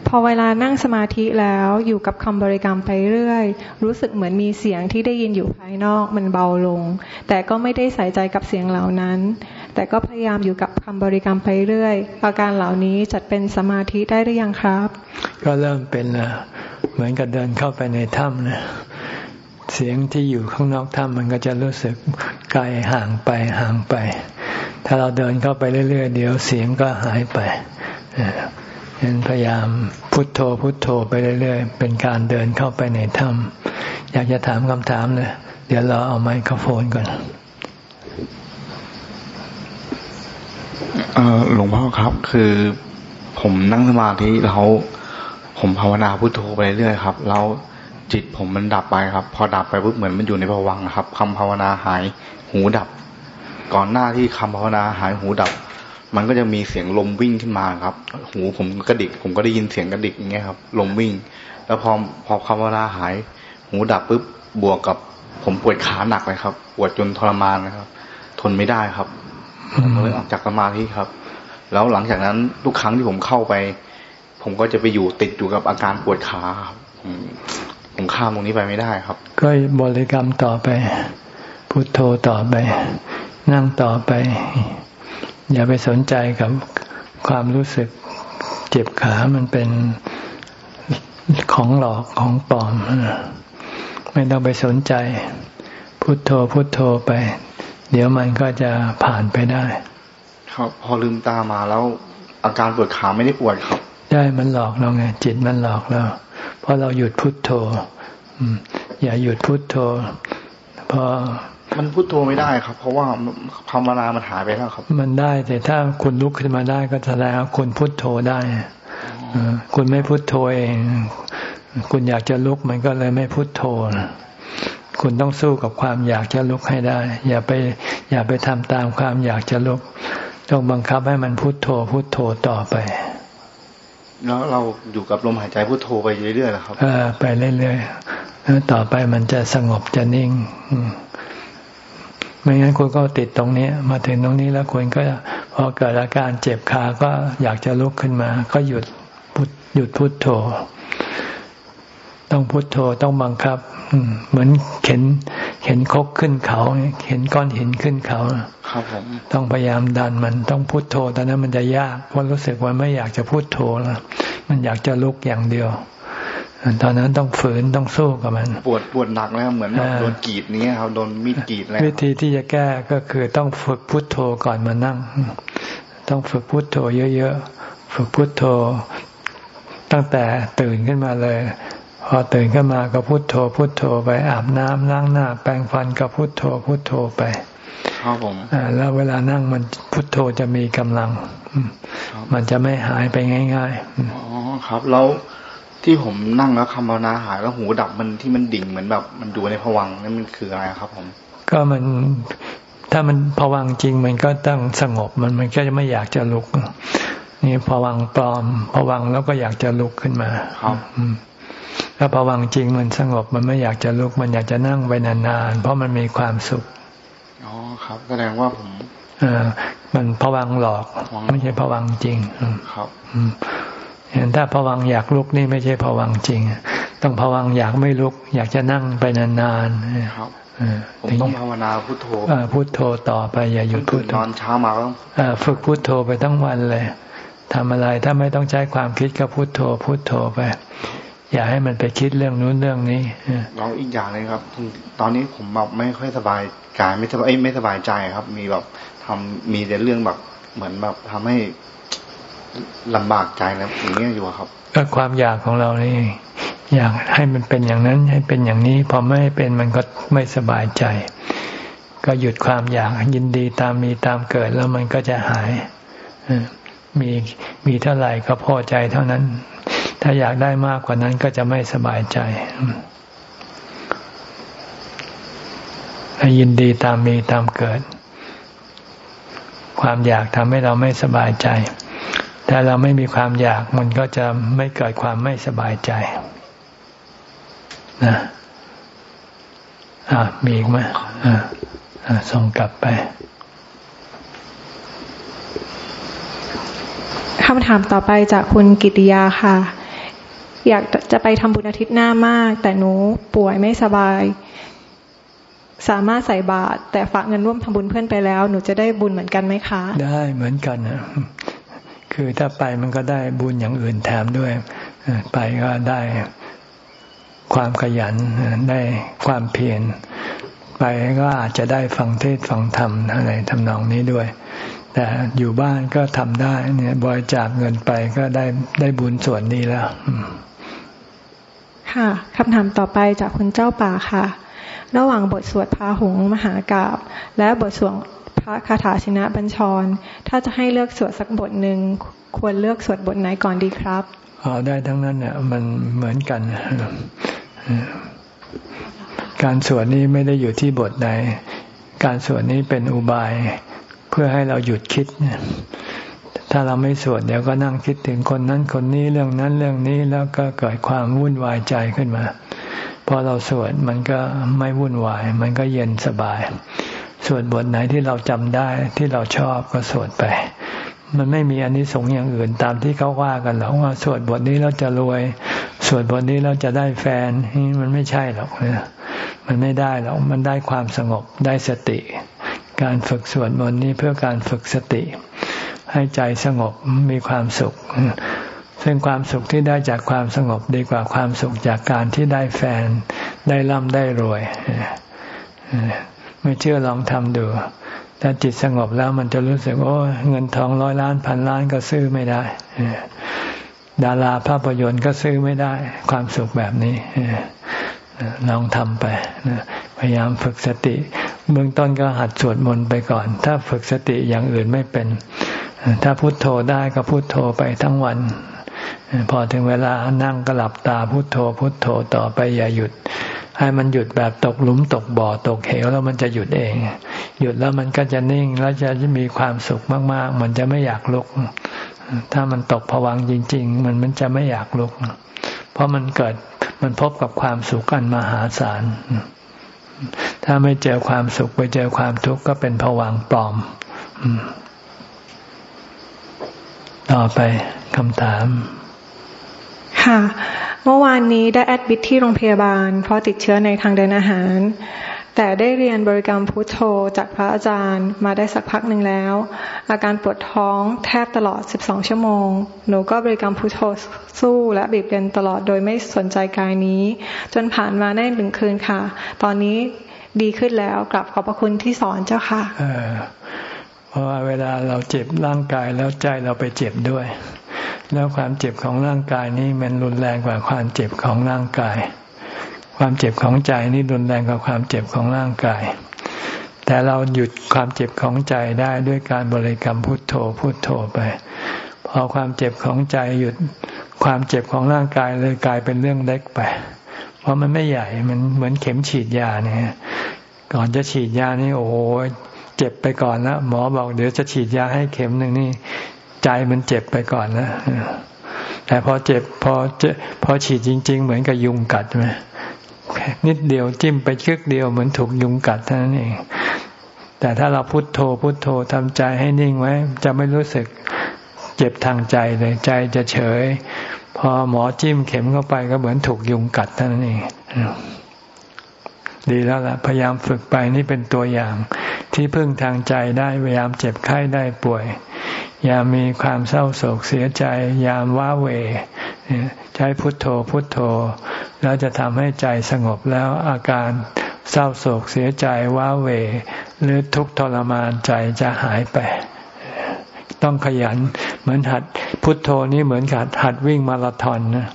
[SPEAKER 2] พอเวลานั่งสมาธิแล้วอยู่กับคำบริกรรมไปเรื่อย รู้สึกเหมือนมีเสียงที่ได้ยินอยู่ภายนอกมันเบาลง แต่ก็ไม่ได้ใส่ใจกับเสียงเหล่านั้น แต่ก็พยายามอยู่กับคำบริกรรมไปเรื่อย อาการเหล่านี้จัดเป็นสมาธิได้หรือยังครับ
[SPEAKER 1] ก็เริ่มเป็นละเหมือนกับเดินเข้าไปในถ้ำนะเสียงที่อยู่ข้างนอกถ้ำมันก็จะรู้สึกไกลห่างไปห่างไป ถ้าเราเดินเข้าไปเรื่อยๆ เดี๋ยวเสียงก็หายไปเห็นพยายามพุทโธพุทโธไปเรื่อยๆ เป็นการเดินเข้าไปในถ้ำอยากจะถามคำถามเลยเดี๋ยวเราเอาไมโครโฟนก่อน
[SPEAKER 3] หลวงพ่อครับ คือผมนั่งสมาธิแล้วผมภาวนาพุทโธไปเรื่อยครับแล้วจิตผมมันดับไปครับ พอดับไปปุ๊บเหมือนมันอยู่ในภวังครับคำภาวนาหายหูดับ ก่อนหน้าที่คำภาวนาหายหูดับ มันก็จะมีเสียงลมวิ่งขึ้นมาครับ หูผมกระดิก ผมก็ได้ยินเสียงกระดิกอย่างเงี้ยครับ ลมวิ่ง แล้วพอพอคำว่าลาหาย หูดับปุ๊บบวกกับผมปวดขาหนักเลยครับ ปวดจนทรมานนะครับ ทนไม่ได้ครับ ผมก็เลยออกจากสมาธิครับ แล้วหลังจากนั้นทุกครั้งที่ผมเข้าไป ผมก็จะไปอยู่ติดอยู่กับอาการปวดขาครับผมผมข้ามตรงนี้ไปไม่ได้ครับ
[SPEAKER 1] ก็บริกรรมต่อไป พุโทโธต่อไป นั่งต่อไป อย่าไปสนใจกับความรู้สึกเจ็บขามันเป็นของหลอกของปลอม ไม่ต้องไปสนใจ พุโทโธพุโทโธไป เดี๋ยวมันก็จะผ่านไปได้
[SPEAKER 3] ครับ พอลืมตามาแล้ว อาการปวดขาไม่ได้ปวดครับ
[SPEAKER 1] ได้มันหลอกเราไง จิตมันหลอกเราเพราะเราหยุดพุดโทโธอย่าหยุดพุดโทโธพอ
[SPEAKER 3] มันพุโทโธไม่ได้ครับ เพราะว่าภาวนามันหายไปแล้วครับ
[SPEAKER 1] มันได้แต่ถ้าคุณลุกขึ้นมาได้ก็แสดงว่าคุณพุโทโธได้คุณไม่พุโทโธเอง คุณอยากจะลุกมันก็เลยไม่พุโทโธ คุณต้องสู้กับความอยากจะลุกให้ได้ อย่าไปอย่าไปทำตามความอยากจะลุกต้องบังคับให้มันพุโทโธพุโทโธต่อไป
[SPEAKER 3] แล้วเราอยู่กับลมหายใจพุโทโธไปเรื่อยๆนะครับ
[SPEAKER 1] เออไปเรื่อยๆแล้วต่อไปมันจะสงบจะนิ่งไม่งั้นคุณก็ติดตรงนี้ มาถึงตรงนี้แล้วคุณก็พอเกิดอาการเจ็บขาก็อยากจะลุกขึ้นมา ก็หยุดพุทหยุดพุทโธ ต้องพุทโธต้องบังคับ เหมือนเข็น เข็นคกขึ้นเขาเข็นก้อนหินขึ้นเขา
[SPEAKER 3] ครับผม
[SPEAKER 1] ต้องพยายามดันมันต้องพุทโธตอนนั้นมันจะยากเพราะรู้สึกว่าไม่อยากจะพุทโธแล้วมันอยากจะลุกอย่างเดียวตอนนั้นต้องฝืนต้องสู้กับมัน
[SPEAKER 3] ปวดปวดหนักแล้วเหมือนโดนกีดนี้ครับโดนมีดกีดแล้ว
[SPEAKER 1] วิธีที่จะแก้ก็คือต้องฝึกพุทโธก่อนมานั่ง ต้องฝึกพุทโธเยอะๆฝึกพุทโธ ตั้งแต่ตื่นขึ้นมาเลย พอตื่นขึ้นมาก็พุทโธพุทโธไปอาบน้ำล้างหน้า แปรงฟันก็พุทโธพุทโธไป
[SPEAKER 3] ครับผม
[SPEAKER 1] แล้วเวลานั่งมันพุทโธจะมีกำลัง มันจะไม่หายไปง่าย
[SPEAKER 3] ๆอ๋อครับ แล้วที่ผมนั่งแล้วคำภาวนาหายแล้วหูดับมันที่มันดิ่งเหมือนแบบ มันดูในผวังนั่นมันคืออะไรครับ ผม
[SPEAKER 1] ก็มันถ้ามันผวังจริงมันก็ต้องสงบมันมันก็จะไม่อยากจะลุก นี่ผวังปลอมผวังแล้วก็อยากจะลุกขึ้นมา
[SPEAKER 3] ครับ
[SPEAKER 1] ถ้าผวังจริงมันสงบมันไม่อยากจะลุกมันอยากจะนั่งไปนานๆ เพราะมันมีความสุข
[SPEAKER 3] อ๋อครับ แสดงว่าผม
[SPEAKER 1] อ่ามันผวังหลอก ไม่ใช่ผวังจริง
[SPEAKER 3] ครับ
[SPEAKER 1] เห็นถ้าผวังอยากลุกนี่ไม่ใช่ผวังจริงแต้องภวังอยากไม่ลุก อยากจะนั่งไปนาน
[SPEAKER 3] ๆครับผมต้องภาวนาพุทโธ
[SPEAKER 1] พุทโธต่อไปอย่าหยุดพุทโธ
[SPEAKER 3] นอนเช้ามาต้อง
[SPEAKER 1] ฝึกพุทโธไปทั้งวันเลยทำอะไรถ้าไม่ต้องใช้ความคิดก็พุทโธพุทโธไป อย่าให้มันไปคิดเรื่องนู้นเรื่องนี้
[SPEAKER 3] ลองอีกอย่างเลยครับ ตอนนี้ผมแบบไม่ค่อยสบายกายไม่สบายไม่สบายใจครับ มีแบบทำมีแต่เรื่องแบบเหมือนแบบทำให้ลำบากใจแล้วอย่างนี้อยู่ครับ
[SPEAKER 1] ก็ความอยากของเรานี่อยากให้มันเป็นอย่างนั้นให้เป็นอย่างนี้พอไม่เป็นมันก็ไม่สบายใจ ก็หยุดความอยากยินดีตามมีตามเกิดแล้วมันก็จะหายมีมีเท่าไหร่ก็พอใจเท่านั้น ถ้าอยากได้มากกว่านั้นก็จะไม่สบายใจยินดีตามมีตามเกิด ความอยากทำให้เราไม่สบายใจ ถ้าเราไม่มีความอยากมันก็จะไม่เกิดความไม่สบายใจนะอ่ามีอีกไหมอ่าอ่าส่งกลับไป
[SPEAKER 2] คำถามต่อไปจากคุณกิติยาค่ะ อยากจะไปทำบุญอาทิตย์หน้ามาก แต่หนูป่วยไม่สบาย สามารถใส่บาตรแต่ฝากเงินร่วมทำบุญเพื่อนไปแล้ว หนูจะได้บุญเหมือนกันไหมคะ
[SPEAKER 1] ได้เหมือนกันนะคือถ้าไปมันก็ได้บุญอย่างอื่นแถมด้วย ไปก็ได้ความขยันได้ความเพียรไปก็อาจจะได้ฟังเทศฟังธรรมอะไรทำนองนี้ด้วย แต่อยู่บ้านก็ทำได้เนี่ยบริจาคเงินไปก็ได้ได้บุญส่วนนี้แล้ว
[SPEAKER 2] ค่ะคำถามต่อไปจากคุณเจ้าป่าค่ะ ระหว่างบทสวดพาหงมหากาบ และบทสวดพระคาถาชินะบัญชร ถ้าจะให้เลือกสวดสักบทหนึ่งควรเลือกสวดบทไหนก่อนดีครับ
[SPEAKER 1] อ๋อได้ทั้งนั้นเนี่ยมันเหมือนกัน การสวดนี้ไม่ได้อยู่ที่บทใดการสวดนี้เป็นอุบาย เพื่อให้เราหยุดคิดเนี่ย ถ้าเราไม่สวดเดี๋ยวก็นั่งคิดถึงคนนั้นคนนี้เรื่องนั้นเรื่องนี้แล้วก็เกิดความวุ่นวายใจขึ้นมา พอเราสวดมันก็ไม่วุ่นวาย มันก็เย็นสบาย สวดบทไหนที่เราจำได้ที่เราชอบก็สวดไป มันไม่มีอันนี้สงอย่างอื่นตามที่เขาว่ากันหรอกว่าสวดบทนี้เราจะรวย สวดบทนี้เราจะได้แฟนมันไม่ใช่หรอกมันไม่ได้หรอกมันได้ความสงบได้สติ การฝึกสวดมนต์นี้เพื่อการฝึกสติ ให้ใจสงบมีความสุข ซึ่งความสุขที่ได้จากความสงบดีกว่าความสุขจากการที่ได้แฟน ได้ร่ำได้รวยไม่เชื่อลองทำดูถ้าจิตสงบแล้วมันจะรู้สึกโอ้เงินทองร้อยล้านพันล้านก็ซื้อไม่ได้ดาราภาพยนตร์ก็ซื้อไม่ได้ ความสุขแบบนี้ลองทำไปพยายามฝึกสติ เบื้องต้นก็หัดสวดมนต์ไปก่อน ถ้าฝึกสติอย่างอื่นไม่เป็น ถ้าพุโทโธได้ก็พุโทโธไปทั้งวัน พอถึงเวลานั่งก็หลับตาพุโทโธ พุโทโธต่อไปอย่าหยุด ให้มันหยุดแบบตกหลุมตกบ่อตกเหวแล้วมันจะหยุดเอง หยุดแล้วมันก็จะนิ่งแล้วจะมีความสุขมากๆ มันจะไม่อยากลุก ถ้ามันตกผวังจริง ๆ มันมันจะไม่อยากลุก เพราะมันเกิดมันพบกับความสุขอันมหาศาลถ้าไม่เจอความสุขไปเจอความทุกข์ก็เป็นผวังปลอม ต่อไปคำถาม
[SPEAKER 2] ค่ะ เมื่อวานนี้ได้แอดมิทที่โรงพยาบาล เพราะติดเชื้อในทางเดินอาหาร แต่ได้เรียนบริกรรมพุทโธจากพระอาจารย์มาได้สักพักหนึ่งแล้ว อาการปวดท้องแทบตลอด 12 ชั่วโมง หนูก็บริกรรมพุทโธสู้และบีบเรียนตลอดโดยไม่สนใจกายนี้ จนผ่านมาได้หนึ่งคืนค่ะ ตอนนี้ดีขึ้นแล้วกลับขอบพระคุณที่สอนเจ้าค่ะ
[SPEAKER 1] เพราะว่าเวลาเราเจ็บร่างกายแล้วใจเราไปเจ็บด้วย แล้วความเจ็บของร่างกายนี้มันรุนแรงกว่าความเจ็บของร่างกาย ความเจ็บของใจนี่รุนแรงกว่าความเจ็บของร่างกาย แต่เราหยุดความเจ็บของใจได้ด้วยการบริกรรมพุทโธพุทโธไป พอความเจ็บของใจหยุดความเจ็บของร่างกายเลยกลายเป็นเรื่องเล็กไป เพราะมันไม่ใหญ่ มันเหมือนเข็มฉีดยาเนี่ย ก่อนจะฉีดยานี่โอ้โห เจ็บไปก่อนแล้วหมอบอกเดี๋ยวจะฉีดยาให้เข็มหนึ่งนี่ ใจมันเจ็บไปก่อนแล้วแต่พอเจ็บพอเจพอฉีดจริง ๆ เหมือนกับยุงกัดไหมนิดเดียวจิ้มไปชึกเดียวเหมือนถูกยุงกัดเท่านั้นเอง แต่ถ้าเราพุโทโธพุโทโธทำใจให้นิ่งไว้ จะไม่รู้สึกเจ็บทางใจเลยใจจะเฉย พอหมอจิ้มเข็มเข้าไปก็เหมือนถูกยุงกัดเท่านั้นเอง ดีแล้วล่ะพยายามฝึกไปนี่เป็นตัวอย่าง ที่พึ่งทางใจได้พยายามเจ็บไข้ได้ป่วย อย่ามีความเศร้าโศกเสียใจ ยามว้าเวใช้พุทโธพุทโธ แล้วจะทำให้ใจสงบแล้วอาการเศร้าโศกเสียใจว้าเว หรือทุกข์ทรมานใจจะหายไป ต้องขยันเหมือนหัดพุทโธนี้เหมือนกับหัดวิ่งมาราธอนนะ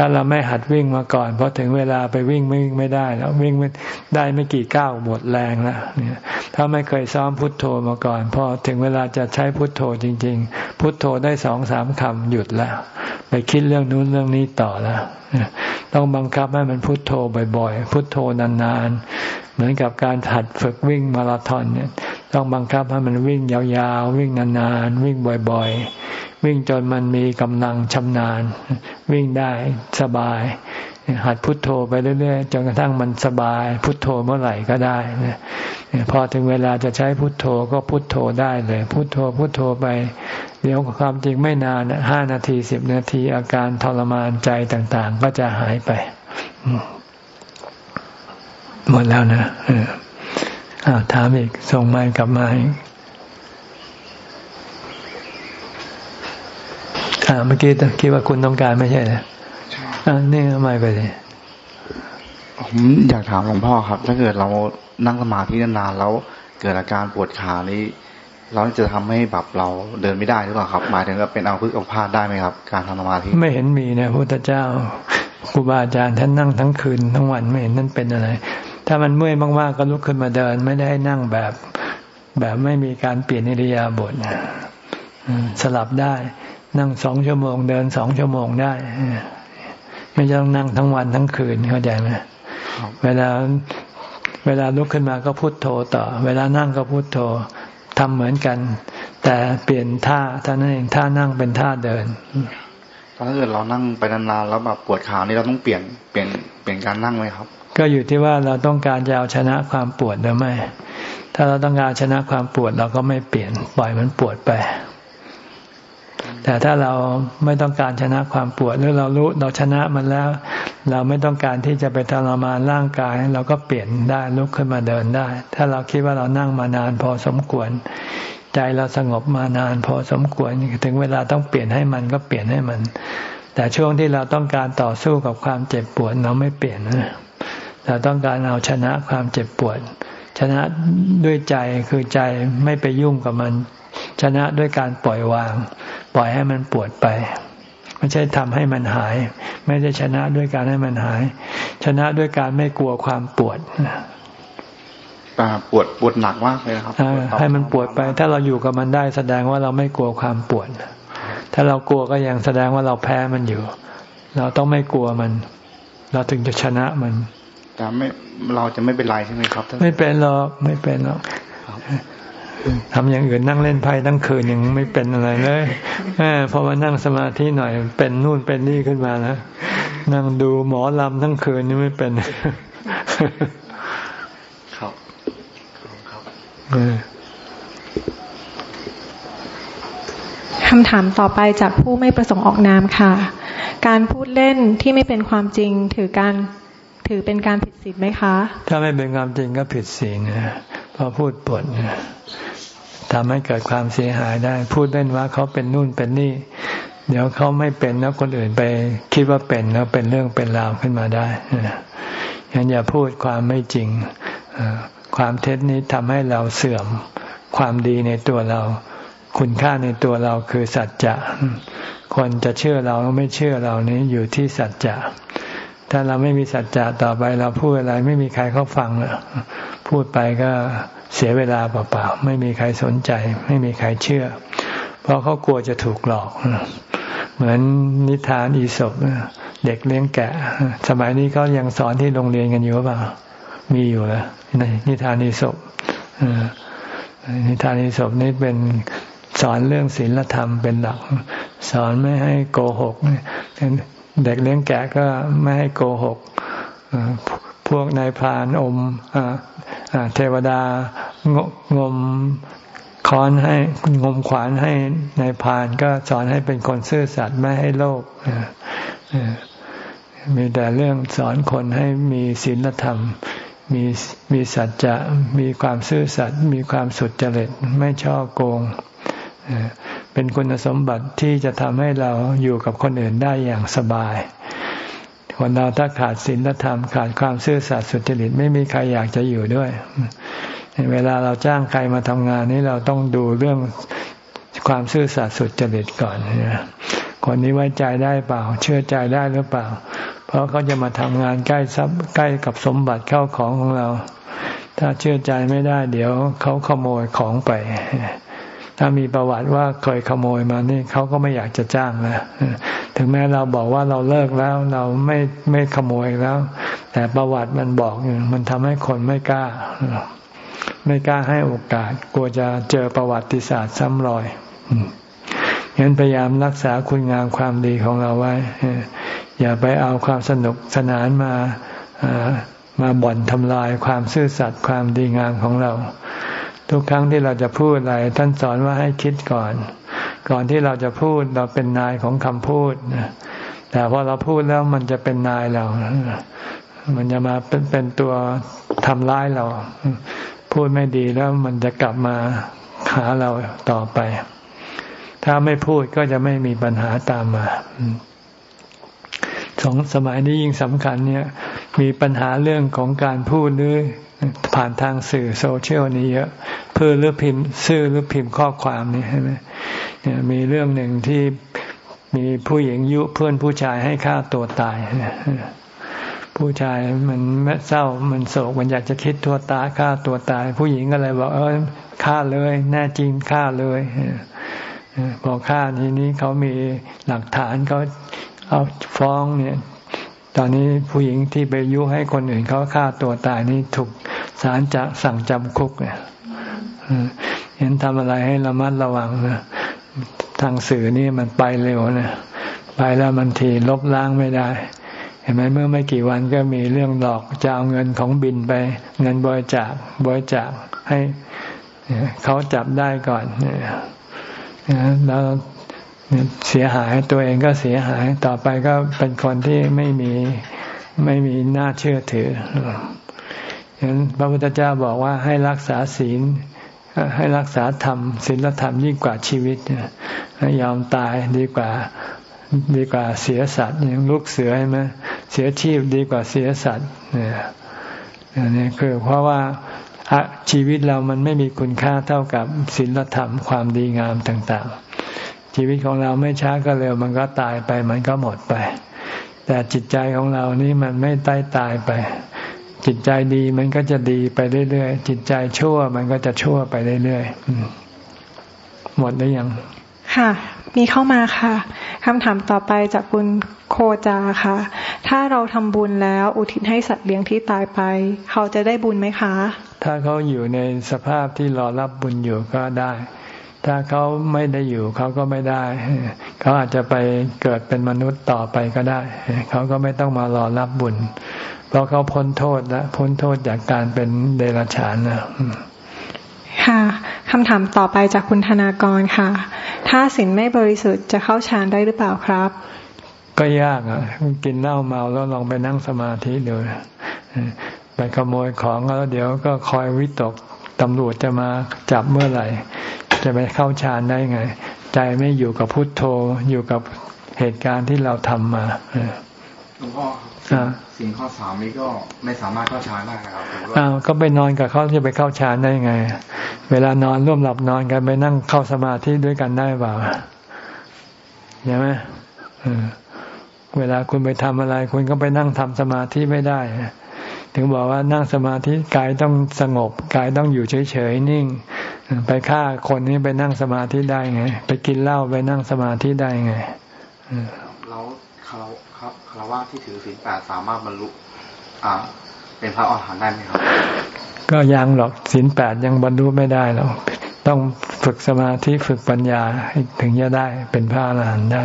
[SPEAKER 1] ถ้าเราไม่หัดวิ่งมาก่อนพอถึงเวลาไปวิ่งไม่วิ่งไม่ได้แล้ววิ่งได้ไม่กี่ก้าวหมดแรงแล้วเนี่ยถ้าไม่เคยซ้อมพุทโธมาก่อนพอถึงเวลาจะใช้พุทโธจริง ๆ พุทโธได้สองสามคำหยุดแล้ว ไปคิดเรื่องนู้นเรื่องนี้ต่อแล้วต้องบังคับให้มันพุทโธบ่อยๆพุทโธนานๆ เหมือนกับการหัดฝึกวิ่งมาราธอนเนี่ยต้องบังคับให้มันวิ่งยาวๆ วิ่งนานๆ วิ่งบ่อยๆ วิ่งจนมันมีกำลังชำนาญ วิ่งได้สบาย หัดพุทโธไปเรื่อยๆจนกระทั่งมันสบาย พุทโธเมื่อไหร่ก็ได้พอถึงเวลาจะใช้พุทโธก็พุทโธได้เลย พุทโธพุทโธไป เดี๋ยวความจริงไม่นานห้านาทีสิบนาทีอาการทรมานใจต่างๆ ก็จะหายไป หมดแล้วนะอ้าวถามอีกส่งไม้กลับมา อีกอ่าเมื่อกี้คิดว่าคุณต้องการไม่ใช่เหรออ่านี่ไม่ไปเลย
[SPEAKER 3] ผมอยากถามหลวงพ่อครับ ถ้าเกิดเรานั่งสมาธินานๆแล้วเกิดอาการปวดขานี้ เราจะทำให้แบบเราเดินไม่ได้หรือเปล่าครับ หมายถึงว่าเป็นเอาพึ่งเอาพาดได้ไหมครับ การทำสมาธิ
[SPEAKER 1] ไม่เห็นมีนะพุทธเจ้าครูบาอาจารย์ท่านนั่งทั้งคืนทั้งวันไม่เห็นนั่นเป็นอะไร ถ้ามันเมื่อยมากๆก็ลุกขึ้นมาเดิน ไม่ได้นั่งแบบแบบไม่มีการเปลี่ยนอิริยาบถสลับได้ นั่งสองชั่วโมง เดินสองชั่วโมงได้ไม่ต้องนั่งทั้งวันทั้งคืนเข้าใจไหมเวลาเวลาลุกขึ้นมาก็พุโทโธต่อ เวลานั่งก็พุโทโธทำเหมือนกัน แต่เปลี่ยนท่าท่านั่นเองท่านั่งเป็นท่าเดิน
[SPEAKER 3] ถ้าเกิดเรานั่งไปนานๆแล้วแบบปวดขานี่เราต้องเปลี่ยนเปลี่ยนเปลี่ยนการนั่งไหมครับ
[SPEAKER 1] ก็อยู่ที่ว่าเราต้องการจะเอาชนะความปวดหรือไม่ ถ้าเราต้องการชนะความปวดเราก็ไม่เปลี่ยนปล่อยมันปวดไป แต่ถ้าเราไม่ต้องการชนะความปวดหรือเรารู้เราชนะมันแล้ว เราไม่ต้องการที่จะไปทรมานร่างกาย เราก็เปลี่ยนได้ลุกขึ้นมาเดินได้ ถ้าเราคิดว่าเรานั่งมานานพอสมควร ใจเราสงบมานานพอสมควรถึงเวลาต้องเปลี่ยนให้มันก็เปลี่ยนให้มัน แต่ช่วงที่เราต้องการต่อสู้กับความเจ็บปวดเราไม่เปลี่ยนเราต้องการเอาชนะความเจ็บปวด ชนะด้วยใจคือใจไม่ไปยุ่งกับมัน ชนะด้วยการปล่อยวาง ปล่อยให้มันปวดไป ไม่ใช่ทำให้มันหาย ไม่ได้ชนะด้วยการให้มันหาย ชนะด้วยการไม่กลัวความปวด
[SPEAKER 3] ปวดปวดหนักมากเลยครับ
[SPEAKER 1] ให้มันปวดไป ถ้าเราอยู่กับมันได้แสดงว่าเราไม่กลัวความปวด ถ้าเรากลัวก็ยังแสดงว่าเราแพ้มันอยู่ เราต้องไม่กลัวมัน เราถึงจะชนะมัน
[SPEAKER 3] แต่ไม่เราจะไม่เป็นไรใช่ไหมครับ
[SPEAKER 1] ไม่เป็นหรอกไม่เป็นหรอก ทำอย่างอื่นนั่งเล่นไพ่ทั้งคืนยังไม่เป็นอะไรเลยพอมานั่งสมาธิหน่อยเป็นนู่นเป็นนี่ขึ้นมาแล้วนั่งดูหมอลำทั้งคืนนี่ไม่เป็น ครับ
[SPEAKER 2] ครับคำถามต่อไปจากผู้ไม่ประสงค์ออกนามค่ะ การพูดเล่นที่ไม่เป็นความจริงถือการ ถือเป็นการผิดศีลไหมคะ
[SPEAKER 1] ถ้าไม่เป็นความจริงก็ผิดศีลนะพอพูดปดทำให้เกิดความเสียหายได้ พูดเล่นว่าเขาเป็นนู่นเป็นนี่ เดี๋ยวเขาไม่เป็นแล้วคนอื่นไป คิดว่าเป็นแล้วเป็นเรื่องเป็นราวขึ้นมาได้ยังอย่าพูดความไม่จริงความเท็จนี้ทำให้เราเสื่อมความดีในตัวเรา คุณค่าในตัวเราคือสัจจะคนจะเชื่อเราไม่เชื่อเรานี้อยู่ที่สัจจะ ถ้าเราไม่มีสัจจะต่อไปเราพูดอะไร ไม่มีใครเขาฟังแล้วพูดไปก็เสียเวลาเปล่าๆไม่มีใครสนใจ ไม่มีใครเชื่อ เพราะเขากลัวจะถูกหลอก เหมือนนิทานอีศบเด็กเลี้ยงแกะ สมัยนี้ก็ยังสอนที่โรงเรียนกันอยู่เปล่า มีอยู่แล้วนิทานอีศบนิทานอีศบนี่เป็นสอนเรื่องศีลธรรมเป็นหลัก สอนไม่ให้โกหก เด็กเลี้ยงแกะก็ไม่ให้โกหกพวกนายพรานอมเทวดางงมค้อนให้งมขวานให้ในพรานก็สอนให้เป็นคนซื่อสัตย์ไม่ให้โลภมีแต่เรื่องสอนคนให้มีศีลธรรม มีมีสัจจะมีความซื่อสัตย์มีความสุจริตไม่ช่อโกง เป็นคุณสมบัติที่จะทำให้เราอยู่กับคนอื่นได้อย่างสบาย คนเราถ้าขาดศีลธรรมขาดความซื่อสัตย์สุจริตไม่มีใครอยากจะอยู่ด้วย เวลาเราจ้างใครมาทำงานนี้เราต้องดูเรื่องความซื่อสัตย์สุจริตก่อนนะคนนี้ไว้ใจได้เปล่า เชื่อใจได้หรือเปล่า เพราะเขาจะมาทำงานใกล้ทรัพย์ใกล้กับสมบัติเข้าของของเรา ถ้าเชื่อใจไม่ได้ เดี๋ยวเขาขโมยของไป ถ้ามีประวัติว่าเคยขโมยมานี่เขาก็ไม่อยากจะจ้างแล้วถึงแม้เราบอกว่าเราเลิกแล้วเราไม่ไม่ขโมยแล้ว แต่ประวัติมันบอกอยู่มันทำให้คนไม่กล้า ไม่กล้าให้โอกาส กลัวจะเจอประวัติศาสตร์ซ้ำรอยงั้นพยายามรักษาคุณงามความดีของเราไว้ อย่าไปเอาความสนุกสนานมามาบ่อนทำลายความซื่อสัตย์ความดีงามของเรา ทุกครั้งที่เราจะพูดอะไร ท่านสอนว่าให้คิดก่อน ก่อนที่เราจะพูดเราเป็นนายของคำพูดแต่พอเราพูดแล้วมันจะเป็นนายเรา มันจะมาเป็นเป็นตัวทำร้ายเรา พูดไม่ดีแล้วมันจะกลับมาหาเราต่อไป ถ้าไม่พูดก็จะไม่มีปัญหาตามมาสองสมัยนี้ยิ่งสำคัญเนี่ย มีปัญหาเรื่องของการพูดหรือผ่านทางสื่อโซเชียลนี้เยอะเพื่อหรือพิมพ์ซื่อหรือพิมพ์ข้อความนี่ใช่ไหมเนี่ยมีเรื่องหนึ่งที่มีผู้หญิงยุเพื่อนผู้ชายให้ฆ่าตัวตายผู้ชายมันเศร้ามันโศกมันอยากจะคิดตัวตายฆ่าตัวตาย ผู้หญิงก็เลยบอกเออฆ่าเลยแน่จริงฆ่าเลยบอกฆ่าทีนี้เขามีหลักฐานเขาเอาฟ้องเนี่ย ตอนนี้ผู้หญิงที่ไปยุให้คนอื่นเขาฆ่าตัวตายนี่ถูกศาลจะสั่งจำคุกเนี่ยเห็นทำอะไรให้ระมัดระวังนะทางสื่อนี่มันไปเร็วนะไปแล้วมันทีลบล้างไม่ได้ เห็นไหมเมื่อไม่กี่วันก็มีเรื่องหลอกจะเอาเงินของบินไป เงินบริจาคบริจาคให้เขาจับได้ก่อนแล้ว เสียหายตัวเองก็เสียหายต่อไปก็เป็นคนที่ไม่มีไม่มีน่าเชื่อถือฉะนั้นพระพุทธเจ้าบอกว่าให้รักษาศีล ให้รักษาธรรมศีลธรรมยิ่งกว่าชีวิตให้ยอมตายดีกว่าดีกว่าเสียสัตว์อย่างลูกเสือใช่ไหมเสียชีพดีกว่าเสียสัตว์เนี่ยนี่คือเพราะว่าชีวิตเรามันไม่มีคุณค่าเท่ากับศีลธรรมความดีงามต่าง ๆ ชีวิตของเราไม่ช้าก็เร็ว มันก็ตายไป มันก็หมดไป แต่จิตใจของเรานี่มันไม่ตายตายไป จิตใจดีมันก็จะดีไปเรื่อยๆจิตใจชั่วมันก็จะชั่วไปเรื่อยๆหมดหรือยัง
[SPEAKER 2] ค่ะ มีเข้ามาค่ะคำถามต่อไปจากคุณโคจาค่ะ ถ้าเราทำบุญแล้วอุทิศให้สัตว์เลี้ยงที่ตายไป เขาจะได้บุญไหมคะ
[SPEAKER 1] ถ้าเขาอยู่ในสภาพที่รอรับบุญอยู่ก็ได้ ถ้าเขาไม่ได้อยู่เขาก็ไม่ได้ เขาอาจจะไปเกิดเป็นมนุษย์ต่อไปก็ได้ เขาก็ไม่ต้องมารอรับบุญ เพราะเขาพ้นโทษแล้วพ้นโทษจากการเป็นเดรัจฉานนะ
[SPEAKER 2] ค่ะคำถามต่อไปจากคุณธนากรค่ะ ถ้าสินไม่บริสุทธิ์จะเข้าฌานได้หรือเปล่าครับ
[SPEAKER 1] ก็ยากอะ กินเหล้าเมาแล้วลองไปนั่งสมาธิดูไปขโมยของแล้วเดี๋ยวก็คอยวิตกตำรวจจะมาจับเมื่อไหร่ จะไปเข้าฌานได้ไง ใจไม่อยู่กับพุทโธอยู่กับเหตุการณ์ที่เราทำมา
[SPEAKER 3] หลวงพ่อสิ่งข้อสามนี้ก็ไม่สามารถเข้าฌานได้นะครับ
[SPEAKER 1] อ้าวก็ไปนอนกับเขาจะไปเข้าฌานได้ไง เวลานอนร่วมหลับนอนกันไปนั่งเข้าสมาธิด้วยกันได้เปล่าใช่ไหมเวลาคุณไปทำอะไร คุณก็ไปนั่งทำสมาธิไม่ได้ ถึงบอกว่านั่งสมาธิกายต้องสงบกายต้องอยู่เฉยๆนิ่ง ไปฆ่าคนนี้ไปนั่งสมาธิได้ไง ไปกินเหล้าไปนั่งสมาธิได้ไง
[SPEAKER 3] เราเขาครับคารวะที่ถือศีลแปดสามารถบรรลุอ่า เป็นพระอรหันต์ได้ไหมครับ
[SPEAKER 1] ก็ยังหรอกศีลแปดยังบรรลุไม่ได้หรอกต้องฝึกสมาธิฝึกปัญญาถึงจะได้ เป็นพระอรหันต์ได้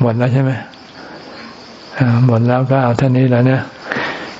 [SPEAKER 1] หมดแล้วใช่ไหมหมดแล้วก็เอาเท่านี้แล้วเนี่ย